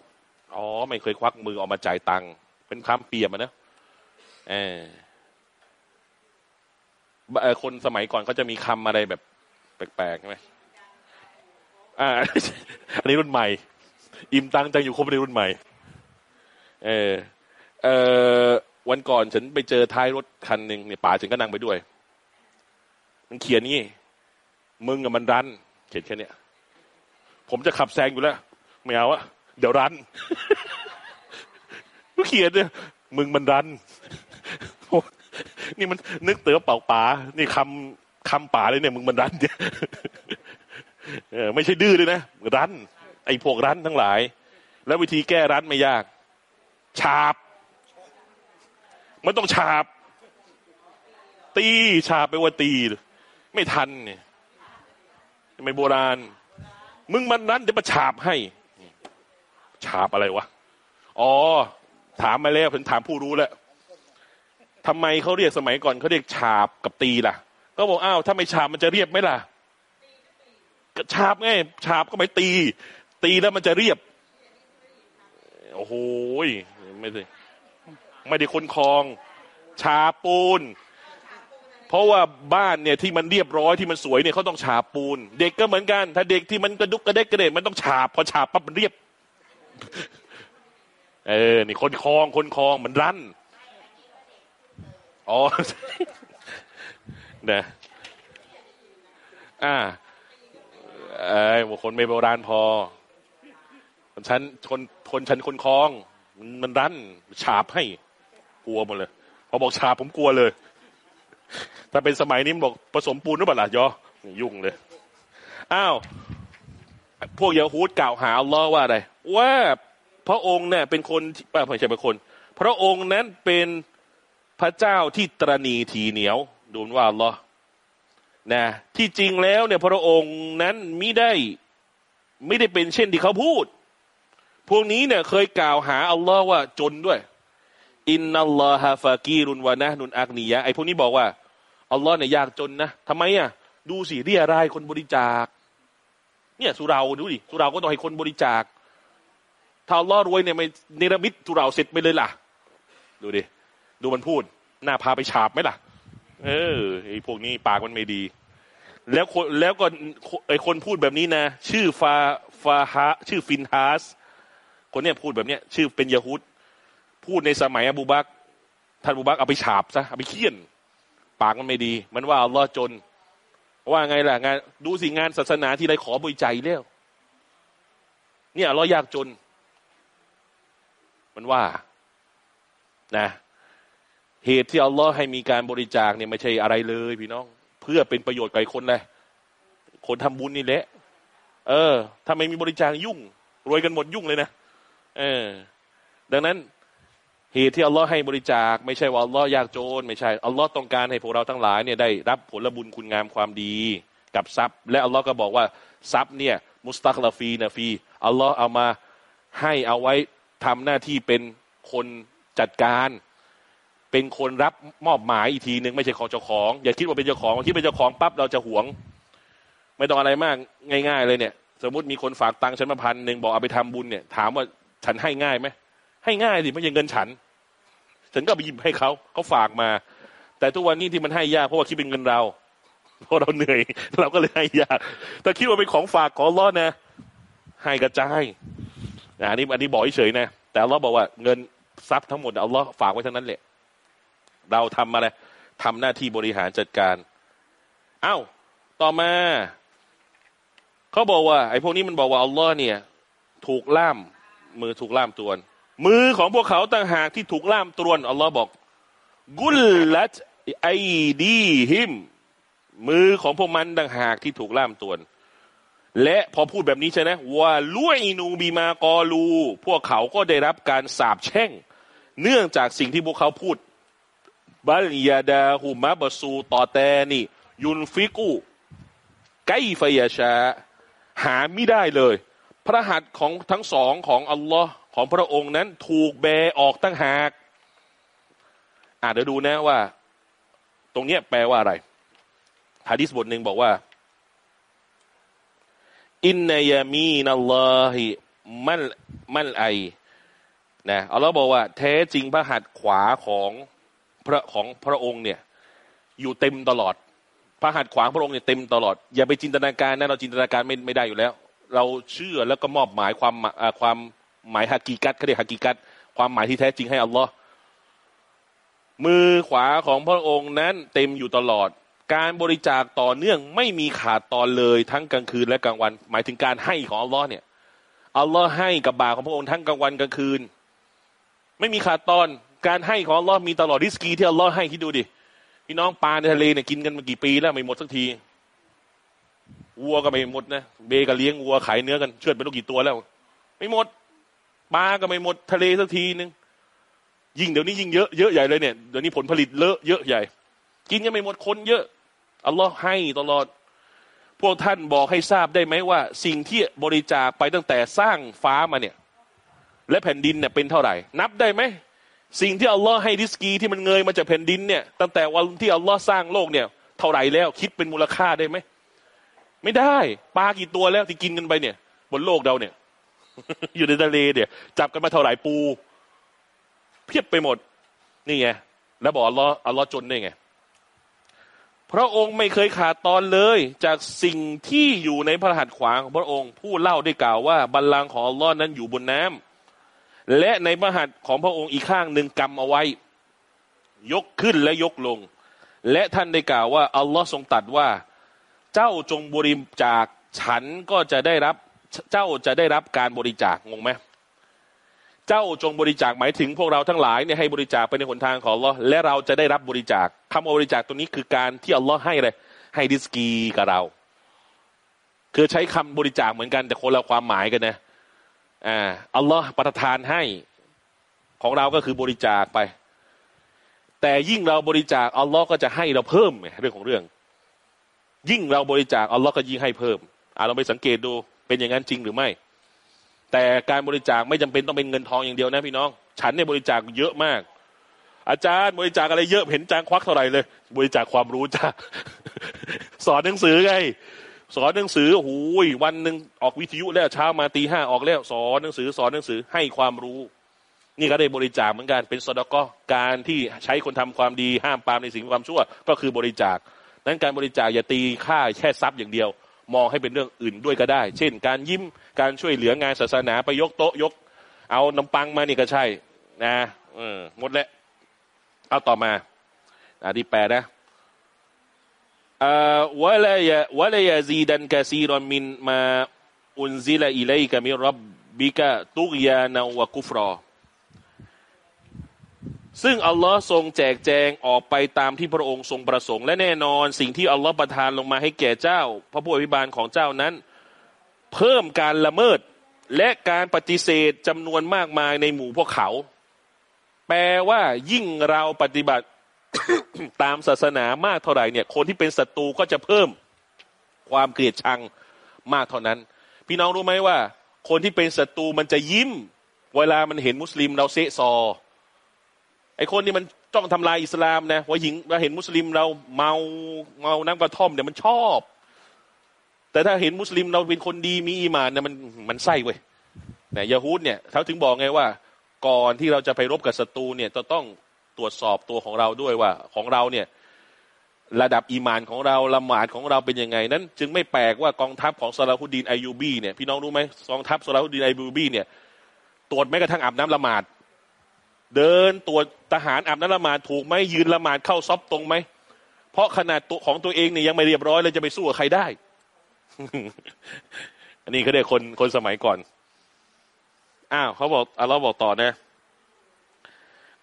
อ๋อ ไม่เคยควักมือออกมาจ่ายตังค์เป็นคำเปรียบนะเออเออคนสมัยก่อนเขาจะมีคำอะไรแบบแปลกๆใช่ไหมอ่า อันนี้รุ่นใหม่ อิ่มตังจังอยู่ครบในรุ่นใหม่ เออเออ วันก่อนฉันไปเจอท้ายรถคันหนึ่งเนี่ยป๋าฉันก็นั่งไปด้วย มันเขียนนี่มึงกับมันรัน เขียนแค่เนี้ยผมจะขับแซงอยู่แล้วไม่เอาอะเดี๋ยวรันก็เขียนเนี่ยมึงมันรันนี่มันนึกเต๋อเป่าป๋านี่คำคำป๋าเลยเนี่ยมึงมันรันเนี่ยไม่ใช่ดื้อเลยนะรัน ไอ้พวกรันทั้งหลาย แล้ววิธีแก้รันไม่ยาก ฉาบ มันต้องฉาบ ตีฉาบไปว่าตี ไม่ทันเนี่ยไม่โบราณ มึงมันนั้นเดี๋ยวมาฉาบให้ ฉาบอะไรวะ อ๋อ ถามมาแล้วผมถามผู้รู้แล้วทำไมเขาเรียกสมัยก่อนเขาเรียกฉาบกับตีล่ะ ก็บอกอ้าวถ้าไม่ฉาบมันจะเรียบไหมล่ะฉาบไงฉาบก็ไม่ตี ตีแล้วมันจะเรียบ โอ้โหไม่ได้ ไม่ได้คนคลอง ฉาปูน เพราะว่าบ้านเนี่ยที่มันเรียบร้อยที่มันสวยเนี่ยเขาต้องฉาปูน เด็กก็เหมือนกัน ถ้าเด็กที่มันกระดุกกระเดกกระเด็นมันต้องฉาบพอฉาบปั๊บมันเรียบ เออนี่คนคลองคนคลองมันรั้นอ๋อนะอ่าไอ้ยคนไม่โบราณพอคนชั้นคนคนชั้นคนคลอง มันมันรั้นฉาบให้ กลัวหมดเลยพอบอกฉาบผมกลัวเลย ถ้าเป็นสมัยนี้บอกผสมปูนหรือเปล่าล่ะยอยุ่งเลย อ้าว พวกยาฮูดกล่าวหาอัลลอฮ์ว่าอะไร ว่าพระองค์เนี่ยเป็นคนที่ไม่ใช่เป็นคน พระองค์นั้นเป็นพระเจ้าที่ตรณีทีเหนียวดูนว่าอัลลอฮ์นะที่จริงแล้วเนี่ย พระองค์นั้นไม่ได้ไม่ได้เป็นเช่นที่เขาพูด พวกนี้เนี่ยเคยกล่าวหาอัลลอฮ์ว่าจนด้วย อินนัลลอฮะฟากีรุนวะนะนุนอักนียะไอพวกนี้บอกว่าอัลลอฮ์เนี่ยยากจนนะทำไมอะดูสิเรียรายคนบริจาค เนี่ยสุราดูดิสุราก็ต้องให้คนบริจาคถ้าอัลลอฮ์รวยเนี่ยไม่เนรมิตสุราเสร็จไปเลยล่ะ ดูดิดูมันพูดหน้าพาไปฉาบไหมล่ะ เออไอพวกนี้ปากมันไม่ดี แล้วคนแล้วก็ไอคนพูดแบบนี้นะ ชื่อฟาฟาฮะชื่อฟินฮาส คนเนี้ยพูดแบบเนี้ย ชื่อเป็นยาฮูด พูดในสมัยอบูบักท่านอบูบักเอาไปฉาบซะเอาไปเคี่ยน ปากมันไม่ดี มันว่าอัลลอฮ์จน ว่าไงล่ะงานดูสิงานศาสนาที่ไรขอบริจาคแล้วเนี่ยอัลลอฮ์ยากจน มันว่านะ เหตุที่อัลลอฮ์ให้มีการบริจาคเนี่ยไม่ใช่อะไรเลย พี่น้อง เพื่อเป็นประโยชน์กับคนเลยคนทำบุญนี่แหละ เออ ถ้าไม่มีบริจาคยุ่ง รวยกันหมดยุ่งเลยนะ เออ ดังนั้น เหตุที่อัลลอฮ์ให้บริจาค ไม่ใช่ว่าอัลลอฮ์ยากจนไม่ใช่อัลลอฮ์ต้องการให้พวกเราทั้งหลายเนี่ยได้รับผลบุญคุณงามความดีกับทรัพย์ และอัลลอฮ์ก็บอกว่าทรัพย์เนี่ยมุสตักลฟีนะฟีอัลลอฮ์เอามาให้เอาไว้ทำหน้าที่เป็นคนจัดการ เป็นคนรับมอบหมายอีกทีหนึ่งไม่ใช่ของเจ้าของ อย่าคิดว่าเป็นเจ้าของคิดเป็นเจ้าของปั๊บเราจะหวง ไม่ต้องอะไรมากง่าย ๆ เลยเนี่ย สมมติมีคนฝากตังค์ฉันมาพันหนึ่งบอกเอาไปทำบุญเนี่ย ถามว่าฉันให้ง่ายไหม ให้ง่ายสิไม่ใช่เงินฉัน ฉันก็ไปหยิบให้เขาเขาฝากมา แต่ทุกวันนี้ที่มันให้ยากเพราะว่าคิดเป็นเงินเราเพราะเราเหนื่อย เราก็เลยให้ยากแต่คิดว่าเป็นของฝากของอัลลอฮ์นะให้กระจายอันนี้อันนี้บอกเฉยๆนะแต่อัลลอฮ์บอกว่าเงินทรัพย์ทั้งหมดเอัลลอฝากไว้ทั้งนั้นแหละเราทำอะไรทำหน้าที่บริหารจัดการ เอ้า ต่อมาเขาบอกว่า ไอ้พวกนี้มันบอกว่าอัลลอฮ์เนี่ย ถูกล่ามมือถูกล่ามตรวน มือของพวกเขาต่างหากที่ถูกล่ามตรวนอัลลอฮ์บอก กุลลัตไอดีหิม มือของพวกมันต่างหากที่ถูกล่ามตรวน และพอพูดแบบนี้ใช่ไหมว่าลุยนูบีมากอลู พวกเขาก็ได้รับการสาปแช่ง เนื่องจากสิ่งที่พวกเขาพูดบัลยาดาหูมะบสูต่อแต่นี่ ยุนฟิกูไกฟยาชา หาไม่ได้เลย พระหัตถ์ของทั้งสองของอัลลอฮ์ของพระองค์นั้นถูกแบออกตั้งหากอ่าเดี๋ยวดูนะว่า ตรงเนี้ยแปลว่าอะไรฮะดิษบทหนึ่งบอกว่า อินนายามีนัลลอฮิมันมันไอนะอัลลอฮ์บอกว่าแท้จริงพระหัตถ์ขวาของพระของพระองค์เนี่ย อยู่เต็มตลอด พระหัตถ์ขวาพระองค์เนี่ยเต็มตลอด อย่าไปจินตนาการนะเราจินตนาการไม่ไม่ได้อยู่แล้ว เราเชื่อแล้วก็มอบหมายความความหมายฮากีกัตเขาเรียกฮากีกัตความหมายที่แท้จริงให้อัลลอฮ์มือขวาของพระองค์นั้นเต็มอยู่ตลอด การบริจาคต่อเนื่องไม่มีขาดตอนเลยทั้งกลางคืนและกลางวัน หมายถึงการให้ของอัลลอฮ์เนี่ยอัลลอฮ์ให้กับบ่าของพระองค์ทั้งกลางวันกลางคืน ไม่มีขาดตอนการให้ของอัลลอฮ์มีตลอดริสกีที่อัลลอฮ์ให้คิดดูดิพี่น้องปลาในทะเลเนี่ยกินกันมากี่ปีแล้วไม่หมดสักที วัวก็ไม่หมดนะเบก็เลี้ยงวัวขายเนื้อกันเชือดไปลูกกี่ตัวแล้ว ไม่หมดปลาก็ไม่หมดทะเลสักทีนึงยิ่งเดี๋ยวนี้ยิ่งเยอะเยอะใหญ่เลยเนี่ยเดี๋ยวนี้ผลผลิตเลอะเยอะใหญ่ กินกันไม่หมดคนเยอะอัลลอฮ์ให้ตลอด พวกท่านบอกให้ทราบได้ไหมว่า สิ่งที่บริจาคไปตั้งแต่สร้างฟ้ามาเนี่ย และแผ่นดินเนี่ยเป็นเท่าไหร่ นับได้ไหมสิ่งที่อัลลอฮ์ให้ริสกีที่มันเงยมาจากแผ่นดินเนี่ยตั้งแต่วันที่อัลลอฮ์สร้างโลกเนี่ย เท่าไหร่แล้วคิดเป็นมูลค่าได้ไหม ไม่ได้ปลากี่ตัวแล้วที่กินกันไปเนี่ย บนโลกเราเนี่ย อยู่ในทะเลเนี่ย จับกันมาเท่าไหร่ปู เพียบไปหมด นี่ไงแล้วบอกอัลลอฮ์อัลลอฮ์จนได้ไงพระองค์ไม่เคยขาดตอนเลยจากสิ่งที่อยู่ในพระหัตถ์ขวาของพระองค์ผู้เล่าได้กล่าวว่าบัลลังก์ของอัลลอฮ์นั้นอยู่บนน้ำและในพระหัตถ์ของพระองค์อีกข้างหนึ่งกำเอาไว้ ยกขึ้นและยกลง และท่านได้กล่าวว่าอัลลอฮ์ทรงตัดว่า เจ้าจงบริจาคฉันก็จะได้รับเจ้าจะได้รับการบริจาคงงไหมเจ้าจงบริจาคหมายถึงพวกเราทั้งหลายเนี่ยให้บริจาคไปในหนทางของอัลลอฮ์และเราจะได้รับบริจาคคำว่าบริจาคตัวนี้คือการที่อัลลอฮ์ให้อะไรให้ดิสกีกับเรา คือใช้คำบริจาคเหมือนกันแต่คนละความหมายกันนะอ่าอัลลอฮ์ประทานให้ของเราก็คือบริจาคไป แต่ยิ่งเราบริจาคอัลลอฮ์ก็จะให้เราเพิ่มเรื่องของเรื่อง ยิ่งเราบริจาคอัลลอฮ์ก็ยิ่งให้เพิ่มอ่าเราไปสังเกตดูเป็นอย่างนั้นจริงหรือไม่ แต่การบริจาคไม่จำเป็นต้องเป็นเงินทองอย่างเดียวนะพี่น้อง ฉันเนี่ยบริจาคเยอะมาก อาจารย์บริจาคอะไรเยอะเห็นจางควักเท่าไหร่เลย บริจาคความรู้จ้าสอนหนังสือไงสอนหนังสือโอ้โหวันหนึ่งออกวิทยุแล้วเช้ามาตีห้าออกแล้วสอนหนังสือสอนหนังสือให้ความรู้ นี่ก็ได้บริจาคเหมือนกันเป็นสดก็การที่ใช้คนทำความดีห้ามปามในสิ่งความชั่ว ก็คือบริจาค นั้นการบริจาคอย่าตีค่าแค่ทรัพย์อย่างเดียว มองให้เป็นเรื่องอื่นด้วยก็ได้ เช่น การยิ้มการช่วยเหลืองานศาสนาไปยกโต๊ะยก เอาน้ำปังมานี่ก็ใช่นะเออหมดแล้วเอาต่อมาอันที่แปดนะวะลายะวะลายะซีดันกะซีรอมินมาอุนซิลอิเลกะมิรับบิกะตุกยานาวะกุฟรอ ซึ่งอัลลอฮ์ทรงแจกแจงออกไปตามที่พระองค์ทรงประสงค์ และแน่นอนสิ่งที่อัลลอฮ์ประทานลงมาให้แก่เจ้า พระผู้อภิบาลของเจ้านั้น เพิ่มการละเมิดและการปฏิเสธจำนวนมากมายในหมู่พวกเขา แปลว่ายิ่งเราปฏิบัติตามศาสนามากเท่าไหร่เนี่ย คนที่เป็นศัตรูก็จะเพิ่มความเกลียดชังมากเท่านั้น พี่น้องรู้ไหมว่า คนที่เป็นศัตรูมันจะยิ้ม เวลามันเห็นมุสลิมเราเซซอ ไอ้คนที่มันจ้องทำลายอิสลามนะว่าหญิงเราเห็นมุสลิมเราเมาเมาน้ำกระท่อมเนี่ยมันชอบ แต่ถ้าเห็นมุสลิมเราเป็นคนดีมีอีมานเนี่ยมันมันไส้เว้ยนี่ยาฮูดเนี่ยเขาถึงบอกไงว่า ก่อนที่เราจะไปรบกับศัตรูเนี่ยจะต้องตรวจสอบตัวของเราด้วยว่าของเราเนี่ยระดับอีมานของเราละหมาดของเราเป็นยังไงนั้น จึงไม่แปลกว่ากองทัพของซาลาฮุดีนไอยูบีเนี่ยพี่น้องรู้ไหมกองทัพซาลาฮุดีนไอยูบีเนี่ยตรวจแม้กระทั่งอาบน้ำละหมาด เดินตรวจทหารอาบน้ำละหมาดถูกไหมยืนละหมาดเข้าซอบตรงไหม เพราะขนาดตัวของตัวเองเนี่ยยังไม่เรียบร้อยเลยจะไปสู้กับใครได้ อันนี้เขาเรียกคนคนสมัยก่อน อ้าวเขาบอกอัลลอฮ์บอกต่อนะ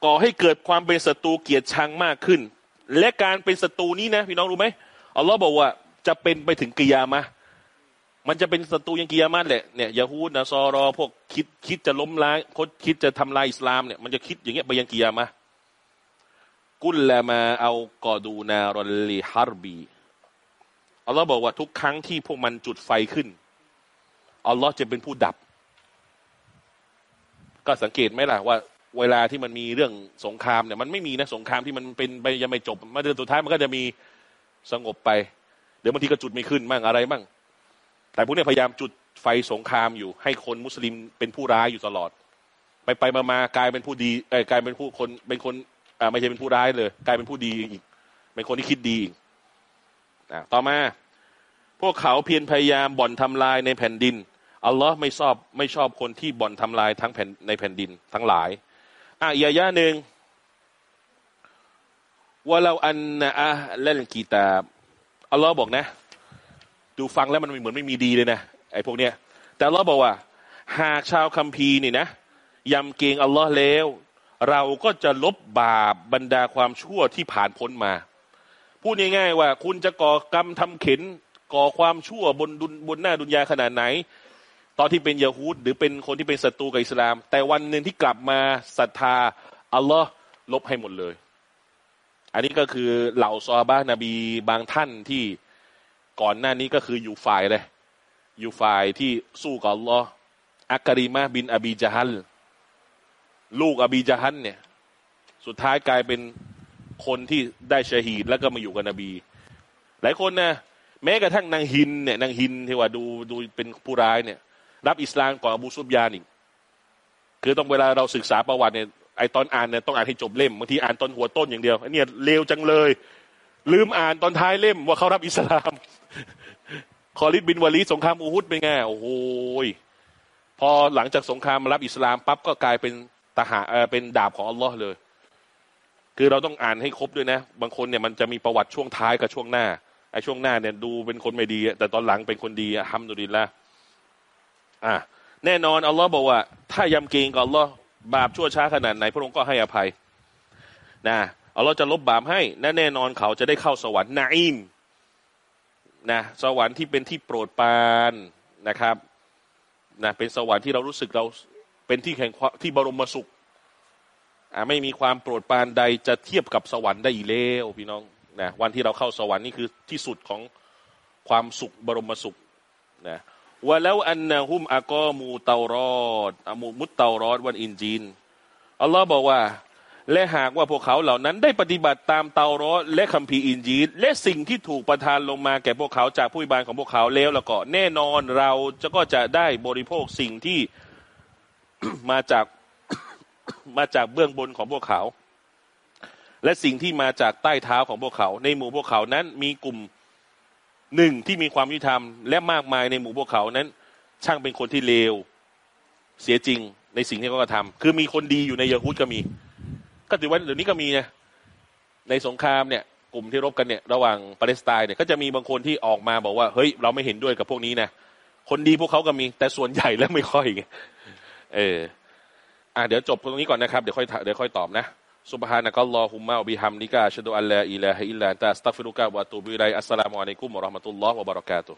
ก่อให้เกิดความเป็นศัตรูเกลียดชังมากขึ้น และการเป็นศัตรูนี้นะพี่น้องรู้ไหมอัลลอฮ์บอกว่าจะเป็นไปถึงกิยามะ มันจะเป็นศัตรูยังกิยามะห์แหละเนี่ยยาฮูดนะซอรอพวกคิดคิดจะล้มล้างคนคิดจะทำลายอิสลามเนี่ยมันจะคิดอย่างเงี้ยไปยังกิยามะกุลละมาเอากอดูนารอลลีฮารบีอัลลอฮ์บอกว่าทุกครั้งที่พวกมันจุดไฟขึ้นอัลลอฮ์จะเป็นผู้ดับ ก็สังเกตไหมล่ะว่า เวลาที่มันมีเรื่องสงครามเนี่ยมันไม่มีนะสงครามที่มันเป็นไปยังไม่จบมาเดือนสุดท้ายมันก็จะมีสงบไป เดี๋ยวบางทีก็จุดไม่ขึ้นบ้างอะไรบ้าง แต่พวกนี้พยายามจุดไฟสงครามอยู่ ให้คนมุสลิมเป็นผู้ร้ายอยู่ตลอด ไปไปมามากลายเป็นผู้ดีเอ้ยกลายเป็นผู้คนเป็นคนอ่าไม่ใช่เป็นผู้ร้ายเลย กลายเป็นผู้ดีอีกเป็นคนที่คิดดีอีกอะต่อมา พวกเขาเพียรพยายามบ่อนทำลายในแผ่นดินอัลลอฮ์ไม่ชอบไม่ชอบคนที่บ่อนทำลายทั้งแผ่นในแผ่นดินทั้งหลายอะอีกอายะหนึ่งว่าเราอันนะอะเล่นกีตาอัลลอฮ์บอกนะ ดูฟังแล้วมันเหมือนไม่มีดีเลยนะไอ้พวกเนี้ย แต่ลอบอกว่า หากชาวคัมภีร์นี่นะยำเกรงอัลลอฮ์แล้ว เราก็จะลบบาปบรรดาความชั่วที่ผ่านพ้นมา พูดง่ายๆว่า คุณจะก่อกรรมทำเข็นก่อความชั่วบนดุนบนหน้าดุนยาขนาดไหน ตอนที่เป็นยาฮูดหรือเป็นคนที่เป็นศัตรูกับอิสลาม แต่วันหนึ่งที่กลับมาศรัทธาอัลลอฮ์ลบให้หมดเลย อันนี้ก็คือเหล่าซอฮาบะห์นบีบางท่านที่ ก่อนหน้านี้ก็คืออยู่ฝ่ายเลยอยู่ฝ่ายที่สู้กับอัลลอฮ์อักรีมะห์บินอบีจาฮัลลูกอบีจาฮันเนี่ย สุดท้ายกลายเป็นคนที่ได้ชะฮีดแล้วก็มาอยู่กับนบี หลายคนนะแม้กระทั่งนางฮินเนี่ยนางฮินที่ว่าดูดูเป็นผู้ร้ายเนี่ย รับอิสลามก่อนอบูซุบยานอีกคือต้องเวลาเราศึกษาประวัติเนี่ยไอตอนอ่านเนี่ยต้องอ่านให้จบเล่มบางทีอ่านตอนหัวต้นอย่างเดียวไอเนี่ยเลวจังเลย ลืมอ่านตอนท้ายเล่มว่าเขารับอิสลาม คอลิดบินวาลีสงครามอูฮุดเป็นไงโอ้โหยพอหลังจากสงครามมารับอิสลามปั๊บก็กลายเป็นทหารเเป็นดาบของอัลลอฮ์เลย คือเราต้องอ่านให้ครบด้วยนะ บางคนเนี่ยมันจะมีประวัติช่วงท้ายกับช่วงหน้าไอ้ช่วงหน้าเนี่ยดูเป็นคนไม่ดี แต่ตอนหลังเป็นคนดีอะฮัมดุลิลละอะแน่นอนอัลลอฮ์บอกว่า ถ้ายำเกรงกับอัลลอฮ์บาปชั่วช้าขนาดไหนพระองค์ก็ให้อภัยนะอัลลอฮ์จะลบบาปให้และแน่นอนเขาจะได้เข้าสวรรค์นาอิม นะสวรรค์ที่เป็นที่โปรดปานนะครับนะเป็นสวรรค์ที่เรารู้สึกเราเป็นที่แห่งที่บรมสุขไม่มีความโปรดปานใดจะเทียบกับสวรรค์ได้อีกแล้วพี่น้องนะวันที่เราเข้าสวรรค์นี่คือที่สุดของความสุขบรมสุขนะว่าแล้วอันนะฮุมอากอมูเตารอดอมูมุตเตารอดวันอินจีนอัลลอฮ์บอกว่า และหากว่าพวกเขาเหล่านั้นได้ปฏิบัติตามเตารอและคัมภีร์อินจีนและสิ่งที่ถูกประทานลงมาแก่พวกเขาจากผู้บิบาลของพวกเขาแล้วแล้วก็แน่นอนเราจะก็จะได้บริโภคสิ่งที่มาจากมาจากเบื้องบนของพวกเขา และสิ่งที่มาจากใต้เท้าของพวกเขา ในหมู่พวกเขานั้นมีกลุ่มหนึ่งที่มีความยุติธรรม และมากมายในหมู่พวกเขานั้น ช่างเป็นคนที่เลวเสียจริงในสิ่งที่เขากระทำคือมีคนดีอยู่ในยะฮูดก็มี ก็ถือว่าเดี๋ยวนี้ก็มีนะในสงครามเนี่ย กลุ่มที่รบกันเนี่ย ระหว่างปาเลสไตน์เนี่ยก็จะมีบางคนที่ออกมาบอกว่าเฮ้ยเราไม่เห็นด้วยกับพวกนี้นะคนดีพวกเขาก็มีแต่ส่วนใหญ่แล้วไม่ค่อยเอออะเดี๋ยวจบตรงนี้ก่อนนะครับเดี๋ยวค่อยเดี๋ยวค่อยตอบนะسبحانك اللهم وبحمدك أشهد أن لا إله إلا أنت أستغفرك وأتوب إليك السلام عليكم ورحمة الله وبركاته